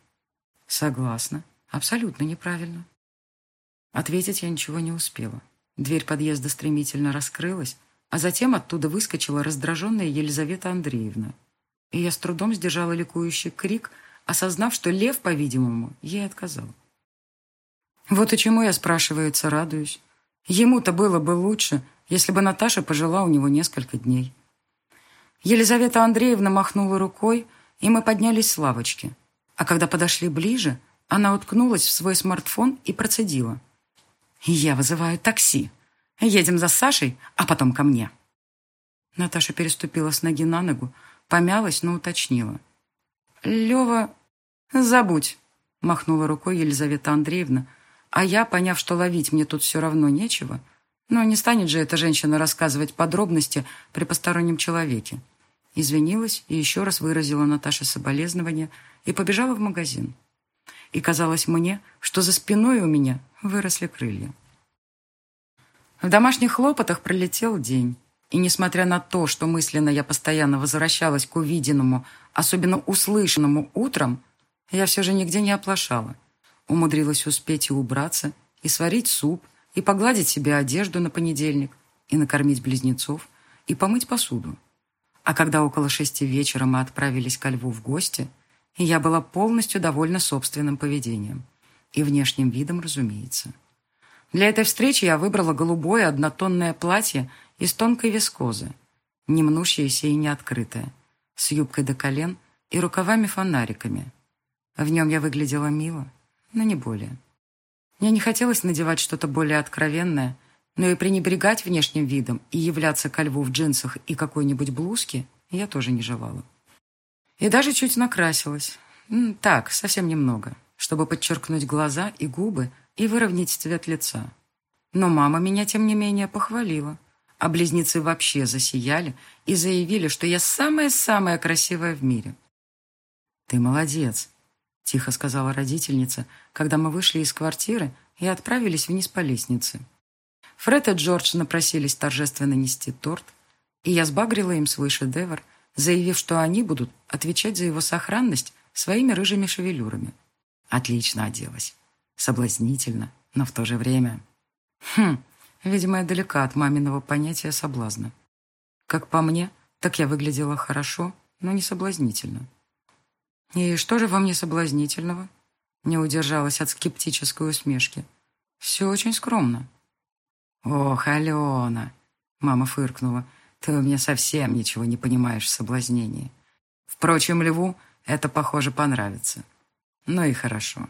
«Согласна. Абсолютно неправильно». Ответить я ничего не успела. Дверь подъезда стремительно раскрылась, а затем оттуда выскочила раздраженная Елизавета Андреевна. И я с трудом сдержала ликующий крик, осознав, что лев, по-видимому, ей отказал. Вот и чему я, спрашивается, радуюсь. Ему-то было бы лучше, если бы Наташа пожила у него несколько дней. Елизавета Андреевна махнула рукой, и мы поднялись с лавочки. А когда подошли ближе, она уткнулась в свой смартфон и процедила. «Я вызываю такси. Едем за Сашей, а потом ко мне». Наташа переступила с ноги на ногу, помялась, но уточнила. «Лева, забудь», — махнула рукой Елизавета Андреевна, а я, поняв, что ловить мне тут все равно нечего, но не станет же эта женщина рассказывать подробности при постороннем человеке. Извинилась и еще раз выразила Наташе соболезнования и побежала в магазин и казалось мне, что за спиной у меня выросли крылья. В домашних хлопотах пролетел день, и несмотря на то, что мысленно я постоянно возвращалась к увиденному, особенно услышанному утром, я все же нигде не оплошала. Умудрилась успеть и убраться, и сварить суп, и погладить себе одежду на понедельник, и накормить близнецов, и помыть посуду. А когда около шести вечера мы отправились ко льву в гости – я была полностью довольна собственным поведением. И внешним видом, разумеется. Для этой встречи я выбрала голубое однотонное платье из тонкой вискозы, не мнущееся и не открытое, с юбкой до колен и рукавами-фонариками. В нем я выглядела мило, но не более. Мне не хотелось надевать что-то более откровенное, но и пренебрегать внешним видом и являться ко льву в джинсах и какой-нибудь блузке я тоже не желала. И даже чуть накрасилась. Так, совсем немного, чтобы подчеркнуть глаза и губы и выровнять цвет лица. Но мама меня, тем не менее, похвалила. А близнецы вообще засияли и заявили, что я самая-самая красивая в мире. «Ты молодец», — тихо сказала родительница, когда мы вышли из квартиры и отправились вниз по лестнице. Фред и Джордж напросились торжественно нести торт, и я сбагрила им свой шедевр, заявив, что они будут отвечать за его сохранность своими рыжими шевелюрами. Отлично оделась. Соблазнительно, но в то же время... Хм, видимо, я далека от маминого понятия соблазна. Как по мне, так я выглядела хорошо, но не соблазнительно. И что же во мне соблазнительного? Не удержалась от скептической усмешки. Все очень скромно. «Ох, Алена!» — мама фыркнула. «Ты у меня совсем ничего не понимаешь в соблазнении. Впрочем, Льву это, похоже, понравится. Ну и хорошо».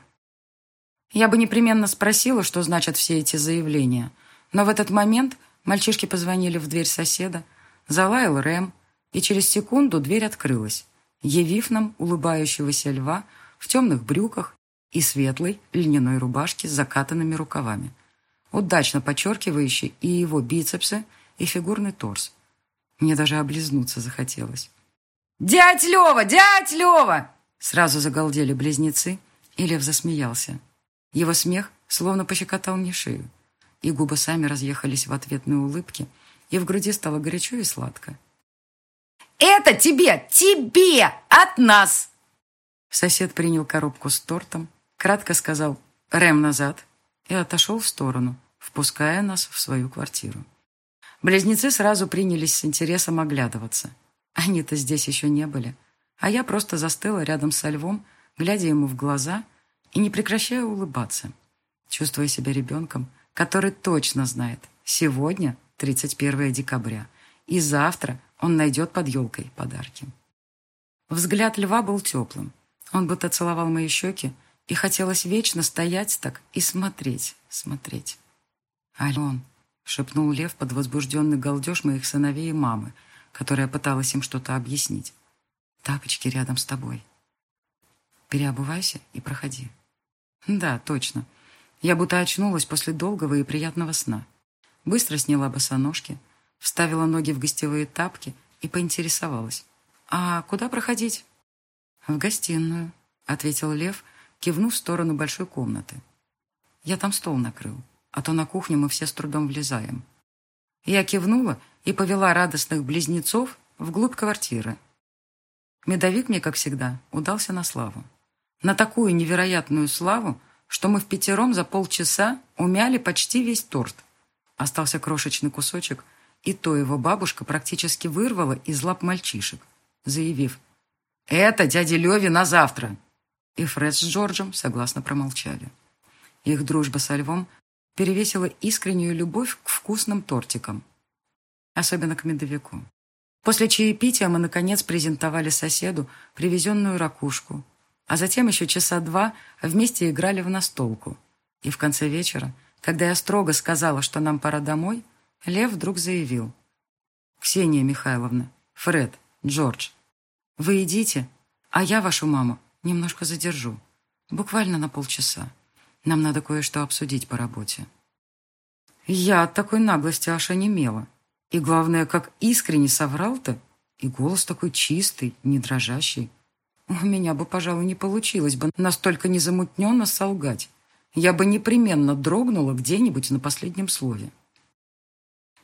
Я бы непременно спросила, что значат все эти заявления, но в этот момент мальчишки позвонили в дверь соседа, залаял Рэм, и через секунду дверь открылась, явив нам улыбающегося льва в темных брюках и светлой льняной рубашке с закатанными рукавами удачно подчеркивающий и его бицепсы, и фигурный торс. Мне даже облизнуться захотелось. «Дядь Лева! Дядь Лева!» Сразу загалдели близнецы, и Лев засмеялся. Его смех словно пощекотал мне шею, и губы сами разъехались в ответные улыбки, и в груди стало горячо и сладко. «Это тебе! Тебе! От нас!» Сосед принял коробку с тортом, кратко сказал «Рэм назад» и отошел в сторону, впуская нас в свою квартиру. Близнецы сразу принялись с интересом оглядываться. Они-то здесь еще не были. А я просто застыла рядом со львом, глядя ему в глаза и не прекращая улыбаться, чувствуя себя ребенком, который точно знает, сегодня 31 декабря, и завтра он найдет под елкой подарки. Взгляд льва был теплым. Он будто целовал мои щеки, и хотелось вечно стоять так и смотреть, смотреть. «Ален», — шепнул Лев под возбужденный галдеж моих сыновей и мамы, которая пыталась им что-то объяснить. «Тапочки рядом с тобой. Переобувайся и проходи». «Да, точно. Я будто очнулась после долгого и приятного сна. Быстро сняла босоножки, вставила ноги в гостевые тапки и поинтересовалась. «А куда проходить?» «В гостиную», — ответил Лев, кивнув в сторону большой комнаты. «Я там стол накрыл» а то на кухню мы все с трудом влезаем. Я кивнула и повела радостных близнецов вглубь квартиры. Медовик мне, как всегда, удался на славу. На такую невероятную славу, что мы в пятером за полчаса умяли почти весь торт. Остался крошечный кусочек, и то его бабушка практически вырвала из лап мальчишек, заявив «Это дяде Леве на завтра!» И Фред с Джорджем согласно промолчали. Их дружба со львом перевесила искреннюю любовь к вкусным тортикам. Особенно к медовику. После чаепития мы, наконец, презентовали соседу привезенную ракушку, а затем еще часа два вместе играли в настолку. И в конце вечера, когда я строго сказала, что нам пора домой, Лев вдруг заявил. «Ксения Михайловна, Фред, Джордж, вы идите, а я вашу маму немножко задержу. Буквально на полчаса. Нам надо кое-что обсудить по работе». Я от такой наглости аж онемела. И главное, как искренне соврал-то. И голос такой чистый, не дрожащий. У меня бы, пожалуй, не получилось бы настолько незамутненно солгать. Я бы непременно дрогнула где-нибудь на последнем слове.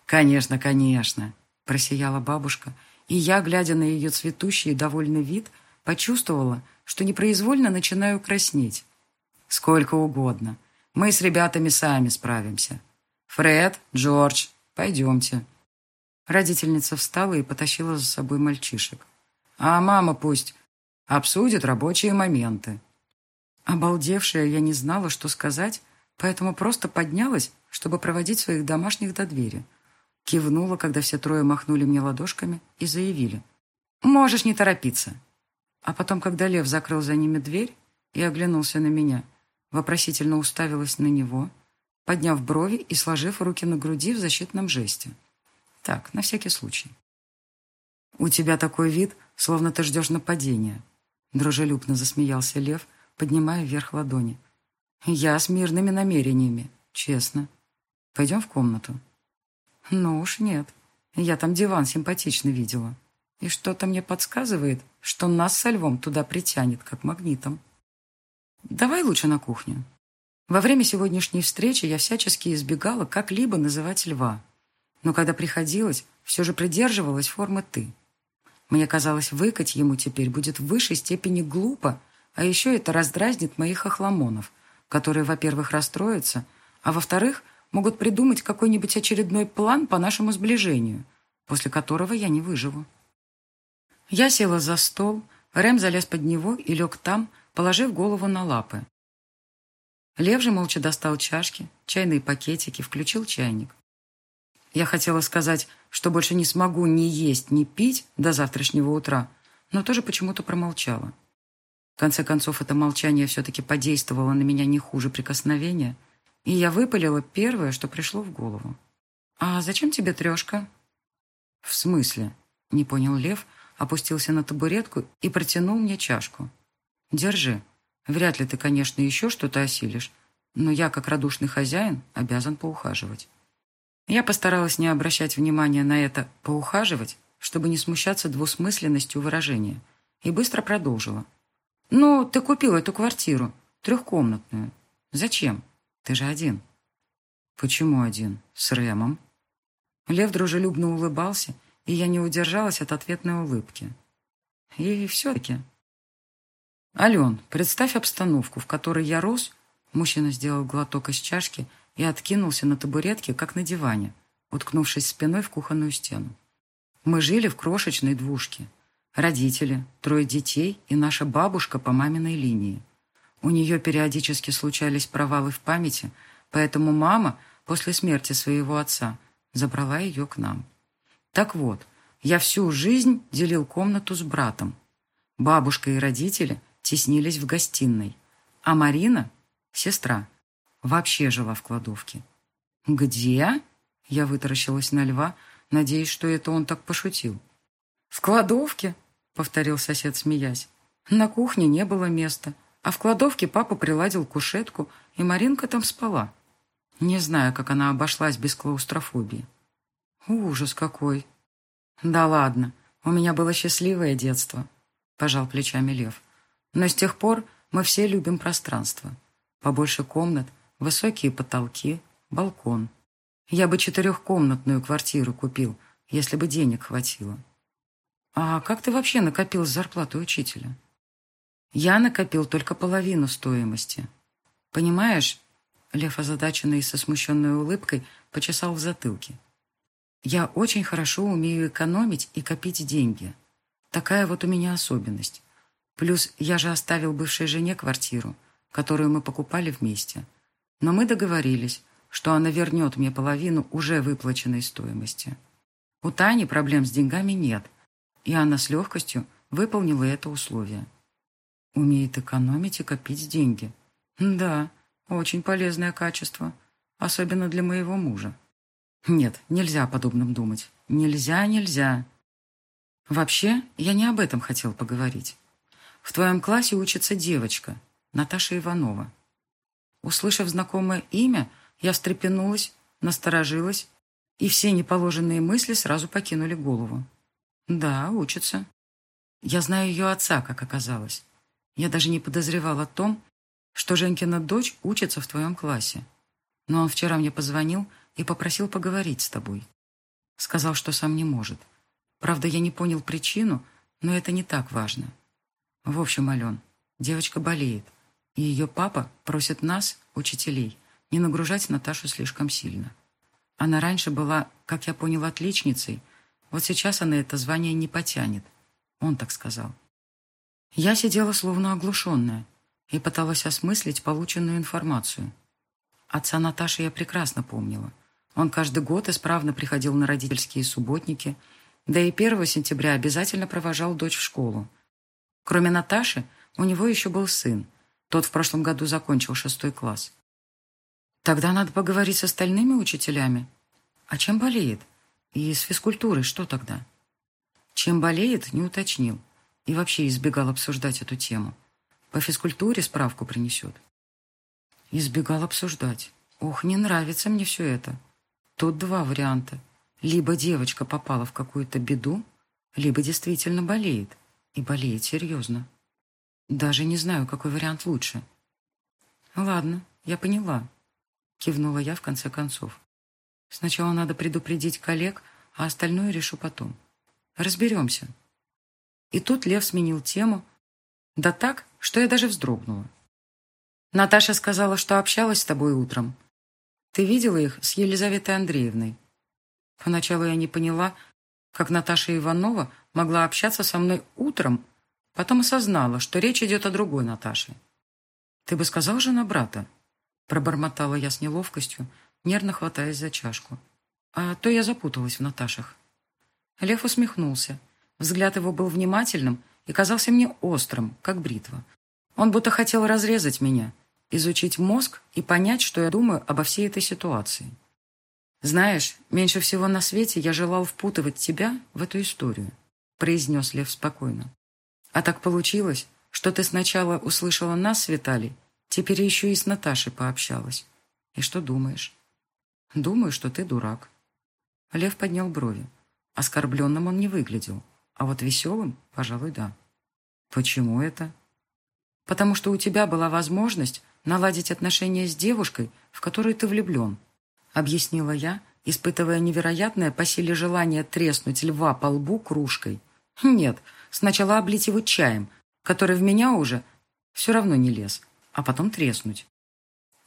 «Конечно, конечно», — просияла бабушка, и я, глядя на ее цветущий и довольный вид, почувствовала, что непроизвольно начинаю краснеть. Сколько угодно. Мы с ребятами сами справимся. Фред, Джордж, пойдемте. Родительница встала и потащила за собой мальчишек. А мама пусть обсудит рабочие моменты. Обалдевшая, я не знала, что сказать, поэтому просто поднялась, чтобы проводить своих домашних до двери. Кивнула, когда все трое махнули мне ладошками и заявили. «Можешь не торопиться». А потом, когда Лев закрыл за ними дверь и оглянулся на меня, вопросительно уставилась на него, подняв брови и сложив руки на груди в защитном жесте. Так, на всякий случай. «У тебя такой вид, словно ты ждешь нападения», дружелюбно засмеялся Лев, поднимая вверх ладони. «Я с мирными намерениями, честно. Пойдем в комнату?» «Ну уж нет. Я там диван симпатично видела. И что-то мне подсказывает, что нас со львом туда притянет, как магнитом. Давай лучше на кухню. Во время сегодняшней встречи я всячески избегала как-либо называть льва. Но когда приходилось, все же придерживалась формы «ты». Мне казалось, выкать ему теперь будет в высшей степени глупо, а еще это раздразнит моих охламонов, которые, во-первых, расстроятся, а во-вторых, могут придумать какой-нибудь очередной план по нашему сближению, после которого я не выживу. Я села за стол, Рэм залез под него и лег там, положив голову на лапы. Лев же молча достал чашки, чайные пакетики, включил чайник. Я хотела сказать, что больше не смогу ни есть, ни пить до завтрашнего утра, но тоже почему-то промолчала. В конце концов, это молчание все-таки подействовало на меня не хуже прикосновения, и я выпалила первое, что пришло в голову. «А зачем тебе трешка?» «В смысле?» — не понял Лев, опустился на табуретку и протянул мне чашку. «Держи. Вряд ли ты, конечно, еще что-то осилишь, но я, как радушный хозяин, обязан поухаживать». Я постаралась не обращать внимания на это «поухаживать», чтобы не смущаться двусмысленностью выражения, и быстро продолжила. «Ну, ты купил эту квартиру, трехкомнатную. Зачем? Ты же один». «Почему один? С Рэмом?» Лев дружелюбно улыбался и я не удержалась от ответной улыбки. И все-таки... «Ален, представь обстановку, в которой я рос...» Мужчина сделал глоток из чашки и откинулся на табуретке, как на диване, уткнувшись спиной в кухонную стену. Мы жили в крошечной двушке. Родители, трое детей и наша бабушка по маминой линии. У нее периодически случались провалы в памяти, поэтому мама после смерти своего отца забрала ее к нам. Так вот, я всю жизнь делил комнату с братом. Бабушка и родители теснились в гостиной, а Марина, сестра, вообще жила в кладовке. «Где?» Я вытаращилась на льва, надеясь, что это он так пошутил. «В кладовке», — повторил сосед, смеясь. «На кухне не было места, а в кладовке папа приладил кушетку, и Маринка там спала. Не знаю, как она обошлась без клаустрофобии. «Ужас какой!» «Да ладно, у меня было счастливое детство», — пожал плечами Лев. «Но с тех пор мы все любим пространство. Побольше комнат, высокие потолки, балкон. Я бы четырехкомнатную квартиру купил, если бы денег хватило». «А как ты вообще накопил с зарплаты учителя?» «Я накопил только половину стоимости. Понимаешь?» Лев, озадаченный со смущенной улыбкой, почесал в затылке. Я очень хорошо умею экономить и копить деньги. Такая вот у меня особенность. Плюс я же оставил бывшей жене квартиру, которую мы покупали вместе. Но мы договорились, что она вернет мне половину уже выплаченной стоимости. У Тани проблем с деньгами нет, и она с легкостью выполнила это условие. Умеет экономить и копить деньги. Да, очень полезное качество, особенно для моего мужа. Нет, нельзя о подобном думать. Нельзя, нельзя. Вообще, я не об этом хотел поговорить. В твоем классе учится девочка, Наташа Иванова. Услышав знакомое имя, я встрепенулась, насторожилась, и все неположенные мысли сразу покинули голову. Да, учится. Я знаю ее отца, как оказалось. Я даже не подозревал о том, что Женькина дочь учится в твоем классе. Но он вчера мне позвонил и попросил поговорить с тобой. Сказал, что сам не может. Правда, я не понял причину, но это не так важно. В общем, Ален, девочка болеет, и ее папа просит нас, учителей, не нагружать Наташу слишком сильно. Она раньше была, как я понял, отличницей, вот сейчас она это звание не потянет. Он так сказал. Я сидела словно оглушенная и пыталась осмыслить полученную информацию. Отца Наташи я прекрасно помнила. Он каждый год исправно приходил на родительские субботники, да и 1 сентября обязательно провожал дочь в школу. Кроме Наташи, у него еще был сын, Тот в прошлом году закончил шестой класс. Тогда надо поговорить с остальными учителями. А чем болеет? И с физкультурой что тогда? Чем болеет, не уточнил. И вообще избегал обсуждать эту тему. По физкультуре справку принесет. Избегал обсуждать. Ох, не нравится мне все это. Тут два варианта. Либо девочка попала в какую-то беду, либо действительно болеет. И болеет серьезно. Даже не знаю, какой вариант лучше. Ладно, я поняла. Кивнула я в конце концов. Сначала надо предупредить коллег, а остальное решу потом. Разберемся. И тут Лев сменил тему. Да так, что я даже вздрогнула. Наташа сказала, что общалась с тобой утром. Ты видела их с Елизаветой Андреевной? Поначалу я не поняла, как Наташа Иванова могла общаться со мной утром, потом осознала, что речь идет о другой Наташе. Ты бы сказал жена брата? Пробормотала я с неловкостью, нервно хватаясь за чашку. А то я запуталась в Наташах. Лев усмехнулся. Взгляд его был внимательным и казался мне острым, как бритва. Он будто хотел разрезать меня, изучить мозг и понять, что я думаю обо всей этой ситуации. «Знаешь, меньше всего на свете я желал впутывать тебя в эту историю», произнес Лев спокойно. «А так получилось, что ты сначала услышала нас с Виталий, Теперь еще и с Наташей пообщалась. И что думаешь? Думаю, что ты дурак. Лев поднял брови. Оскорбленным он не выглядел, а вот веселым, пожалуй, да. Почему это? Потому что у тебя была возможность наладить отношения с девушкой, в которую ты влюблен, объяснила я, испытывая невероятное по силе желание треснуть льва по лбу кружкой. Нет, сначала облить его чаем, который в меня уже все равно не лез, а потом треснуть.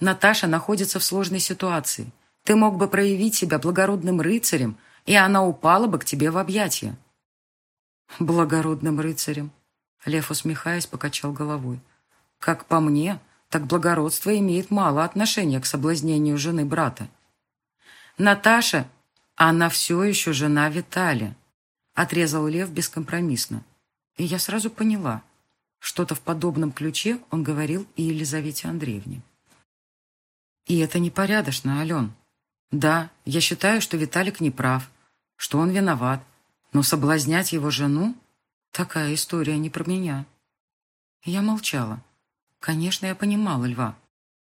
Наташа находится в сложной ситуации. Ты мог бы проявить себя благородным рыцарем, и она упала бы к тебе в объятия. Благородным рыцарем. Лев, усмехаясь, покачал головой. Как по мне, так благородство имеет мало отношения к соблазнению жены брата. Наташа, она все еще жена Виталия. Отрезал Лев бескомпромиссно. И я сразу поняла – что-то в подобном ключе он говорил и Елизавете Андреевне. И это непорядочно, Ален. Да, я считаю, что Виталик не прав, что он виноват, но соблазнять его жену — такая история не про меня. Я молчала. Конечно, я понимала Льва,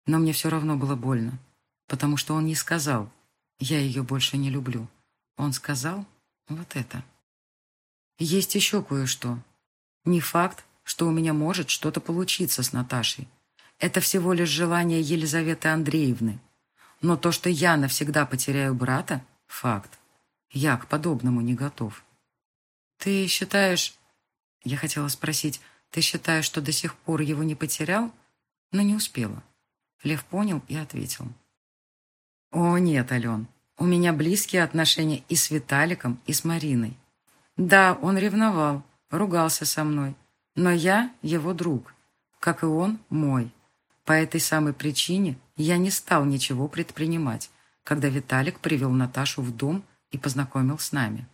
но мне все равно было больно, потому что он не сказал «я ее больше не люблю». Он сказал вот это. Есть еще кое-что. Не факт, что у меня может что-то получиться с Наташей. Это всего лишь желание Елизаветы Андреевны. Но то, что я навсегда потеряю брата – факт. Я к подобному не готов. Ты считаешь... Я хотела спросить, ты считаешь, что до сих пор его не потерял? Но не успела. Лев понял и ответил. О, нет, Ален, у меня близкие отношения и с Виталиком, и с Мариной. Да, он ревновал, ругался со мной, но я его друг, как и он мой. По этой самой причине я не стал ничего предпринимать, когда Виталик привел Наташу в дом и познакомил с нами.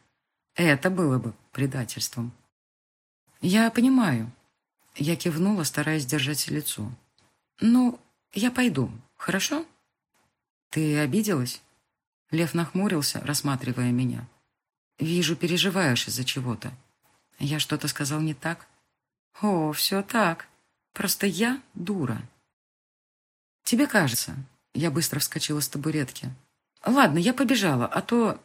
Это было бы предательством. Я понимаю. Я кивнула, стараясь держать лицо. Ну, я пойду, хорошо? Ты обиделась? Лев нахмурился, рассматривая меня. Вижу, переживаешь из-за чего-то. Я что-то сказал не так? О, все так. Просто я дура. Тебе кажется. Я быстро вскочила с табуретки. Ладно, я побежала, а то...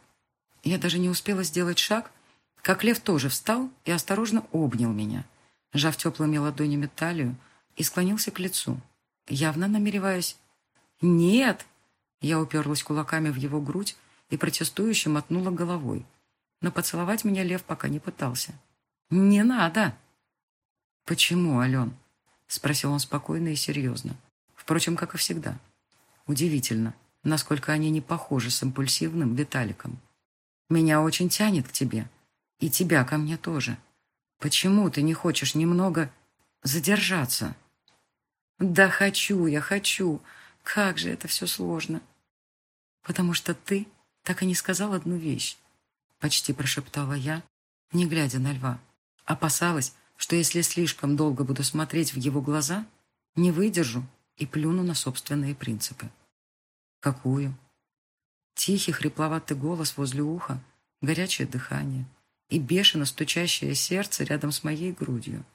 Я даже не успела сделать шаг, как лев тоже встал и осторожно обнял меня, сжав теплыми ладонями талию и склонился к лицу, явно намереваясь... «Нет!» Я уперлась кулаками в его грудь и протестующе мотнула головой. Но поцеловать меня лев пока не пытался. «Не надо!» «Почему, Ален?» — спросил он спокойно и серьезно. Впрочем, как и всегда. Удивительно, насколько они не похожи с импульсивным Виталиком. «Меня очень тянет к тебе. И тебя ко мне тоже. Почему ты не хочешь немного задержаться?» «Да хочу, я хочу. Как же это все сложно!» «Потому что ты так и не сказал одну вещь», — почти прошептала я, не глядя на льва. Опасалась, что если слишком долго буду смотреть в его глаза, Не выдержу и плюну на собственные принципы. Какую? Тихий, хрипловатый голос возле уха, горячее дыхание и бешено стучащее сердце рядом с моей грудью.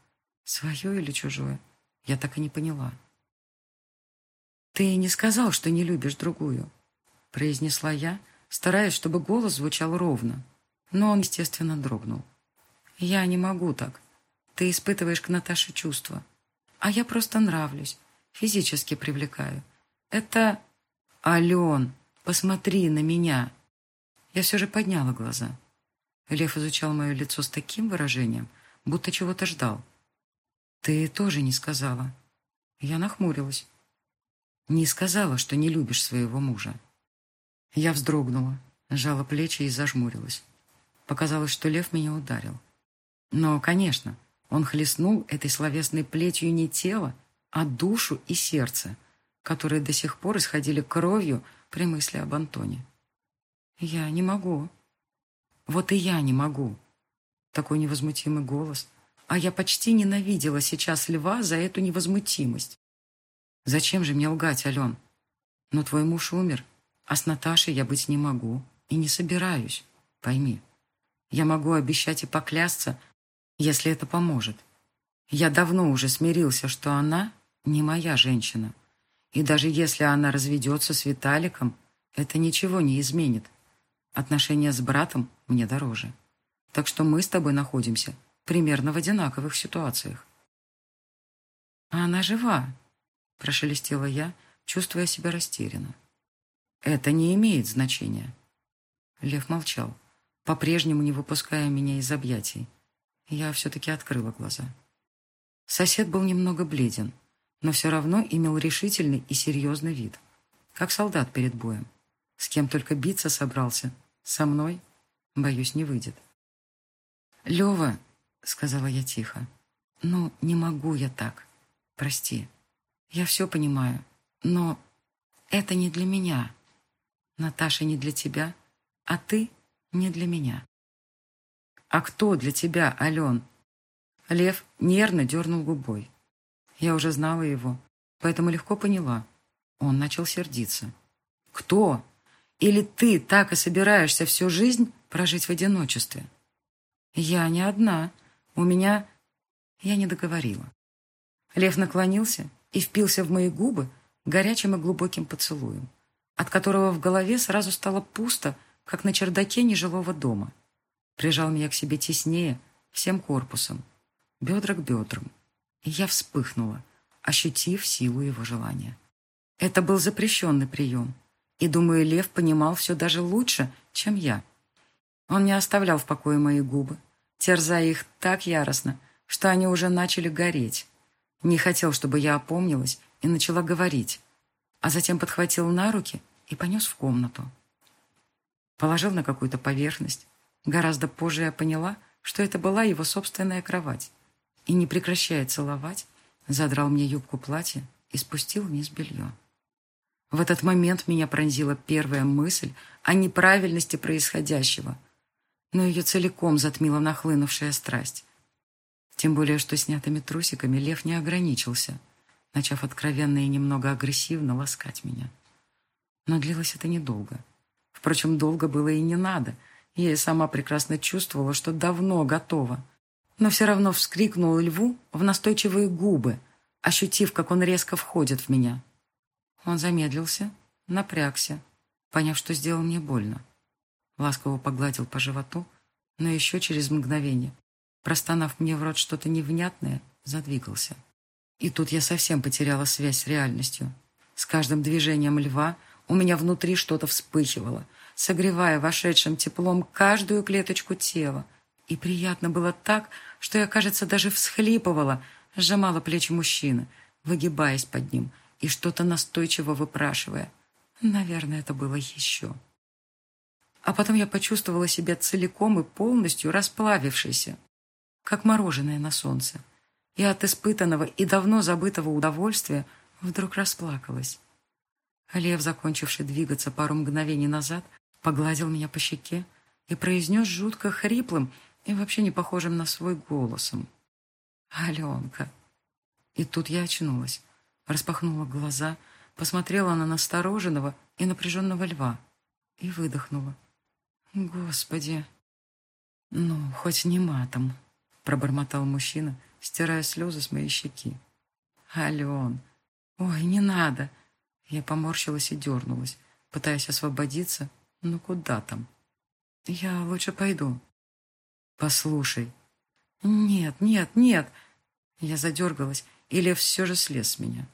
Свое или чужое? Я так и не поняла. «Ты не сказал, что не любишь другую», — произнесла я, стараясь, чтобы голос звучал ровно. Но он, естественно, дрогнул. «Я не могу так. Ты испытываешь к Наташе чувства. А я просто нравлюсь, физически привлекаю. Это... Ален, посмотри на меня!» Я все же подняла глаза. Лев изучал мое лицо с таким выражением, будто чего-то ждал. «Ты тоже не сказала». Я нахмурилась. «Не сказала, что не любишь своего мужа». Я вздрогнула, сжала плечи и зажмурилась. Показалось, что лев меня ударил. Но, конечно, он хлестнул этой словесной плетью не тело, а душу и сердце, которые до сих пор исходили кровью при мысли об Антоне. «Я не могу». «Вот и я не могу». Такой невозмутимый голос, а я почти ненавидела сейчас льва за эту невозмутимость. Зачем же мне лгать, Ален? Но твой муж умер, а с Наташей я быть не могу и не собираюсь, пойми. Я могу обещать и поклясться, если это поможет. Я давно уже смирился, что она не моя женщина. И даже если она разведется с Виталиком, это ничего не изменит. Отношения с братом мне дороже. Так что мы с тобой находимся примерно в одинаковых ситуациях. «А она жива», — прошелестела я, чувствуя себя растерянно. «Это не имеет значения». Лев молчал, по-прежнему не выпуская меня из объятий. Я все-таки открыла глаза. Сосед был немного бледен, но все равно имел решительный и серьезный вид, как солдат перед боем. С кем только биться собрался. Со мной, боюсь, не выйдет. «Лева, — сказала я тихо. «Ну, не могу я так. Прости. Я все понимаю. Но это не для меня. Наташа не для тебя, а ты не для меня». «А кто для тебя, Ален?» Лев нервно дернул губой. Я уже знала его, поэтому легко поняла. Он начал сердиться. «Кто? Или ты так и собираешься всю жизнь прожить в одиночестве?» «Я не одна», у меня... Я не договорила. Лев наклонился и впился в мои губы горячим и глубоким поцелуем, от которого в голове сразу стало пусто, как на чердаке нежилого дома. Прижал меня к себе теснее, всем корпусом, бедра к бедрам. Я вспыхнула, ощутив силу его желания. Это был запрещенный прием, и, думаю, Лев понимал все даже лучше, чем я. Он не оставлял в покое мои губы, терзая их так яростно, что они уже начали гореть. Не хотел, чтобы я опомнилась и начала говорить, а затем подхватил на руки и понес в комнату. Положил на какую-то поверхность. Гораздо позже я поняла, что это была его собственная кровать. И, не прекращая целовать, задрал мне юбку платья и спустил вниз белье. В этот момент меня пронзила первая мысль о неправильности происходящего – но ее целиком затмила нахлынувшая страсть. Тем более, что снятыми трусиками лев не ограничился, начав откровенно и немного агрессивно ласкать меня. Но длилось это недолго. Впрочем, долго было и не надо. Я и сама прекрасно чувствовала, что давно готова. Но все равно вскрикнула льву в настойчивые губы, ощутив, как он резко входит в меня. Он замедлился, напрягся, поняв, что сделал мне больно ласково погладил по животу, но еще через мгновение, простонав мне в рот что-то невнятное, задвигался. И тут я совсем потеряла связь с реальностью. С каждым движением льва у меня внутри что-то вспыхивало, согревая вошедшим теплом каждую клеточку тела. И приятно было так, что я, кажется, даже всхлипывала, сжимала плечи мужчины, выгибаясь под ним и что-то настойчиво выпрашивая. Наверное, это было еще. А потом я почувствовала себя целиком и полностью расплавившейся, как мороженое на солнце. И от испытанного и давно забытого удовольствия вдруг расплакалась. Лев, закончивший двигаться пару мгновений назад, погладил меня по щеке и произнес жутко хриплым и вообще не похожим на свой голосом. «Аленка!» И тут я очнулась. распахнула глаза, посмотрела на настороженного и напряженного льва и выдохнула. «Господи!» «Ну, хоть не матом», — пробормотал мужчина, стирая слезы с моей щеки. «Ален! Ой, не надо!» Я поморщилась и дернулась, пытаясь освободиться. «Ну куда там?» «Я лучше пойду». «Послушай». «Нет, нет, нет!» Я задергалась, и лев все же слез с меня.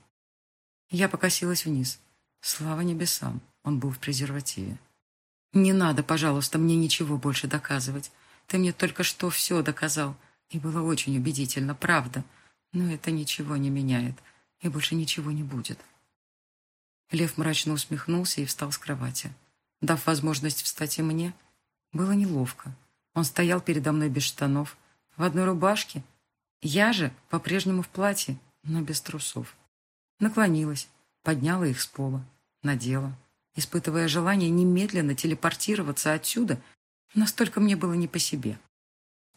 Я покосилась вниз. Слава небесам, он был в презервативе. «Не надо, пожалуйста, мне ничего больше доказывать. Ты мне только что все доказал, и было очень убедительно, правда. Но это ничего не меняет, и больше ничего не будет». Лев мрачно усмехнулся и встал с кровати. Дав возможность встать и мне, было неловко. Он стоял передо мной без штанов, в одной рубашке. Я же по-прежнему в платье, но без трусов. Наклонилась, подняла их с пола, надела, испытывая желание немедленно телепортироваться отсюда, настолько мне было не по себе.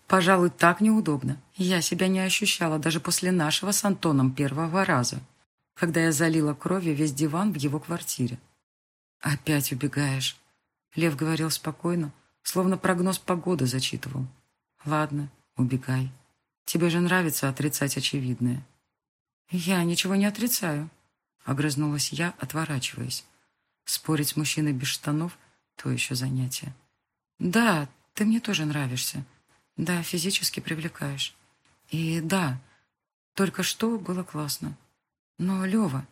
Пожалуй, так неудобно. Я себя не ощущала даже после нашего с Антоном первого раза, когда я залила кровью весь диван в его квартире. «Опять убегаешь», — Лев говорил спокойно, словно прогноз погоды зачитывал. «Ладно, убегай. Тебе же нравится отрицать очевидное». «Я ничего не отрицаю», — огрызнулась я, отворачиваясь. Спорить с мужчиной без штанов — то еще занятие. «Да, ты мне тоже нравишься. Да, физически привлекаешь. И да, только что было классно. Но, Лева,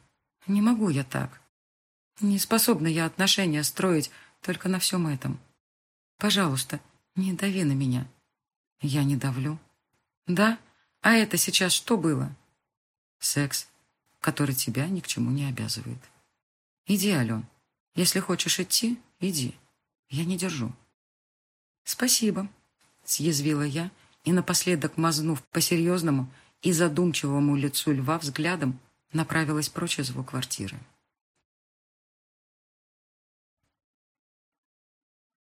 не могу я так. Не способна я отношения строить только на всем этом. Пожалуйста, не дави на меня». «Я не давлю». «Да? А это сейчас что было?» Секс, который тебя ни к чему не обязывает. Иди, Ален. Если хочешь идти, иди. Я не держу. Спасибо, съязвила я и напоследок, мазнув по серьезному и задумчивому лицу льва взглядом, направилась прочь из его квартиры.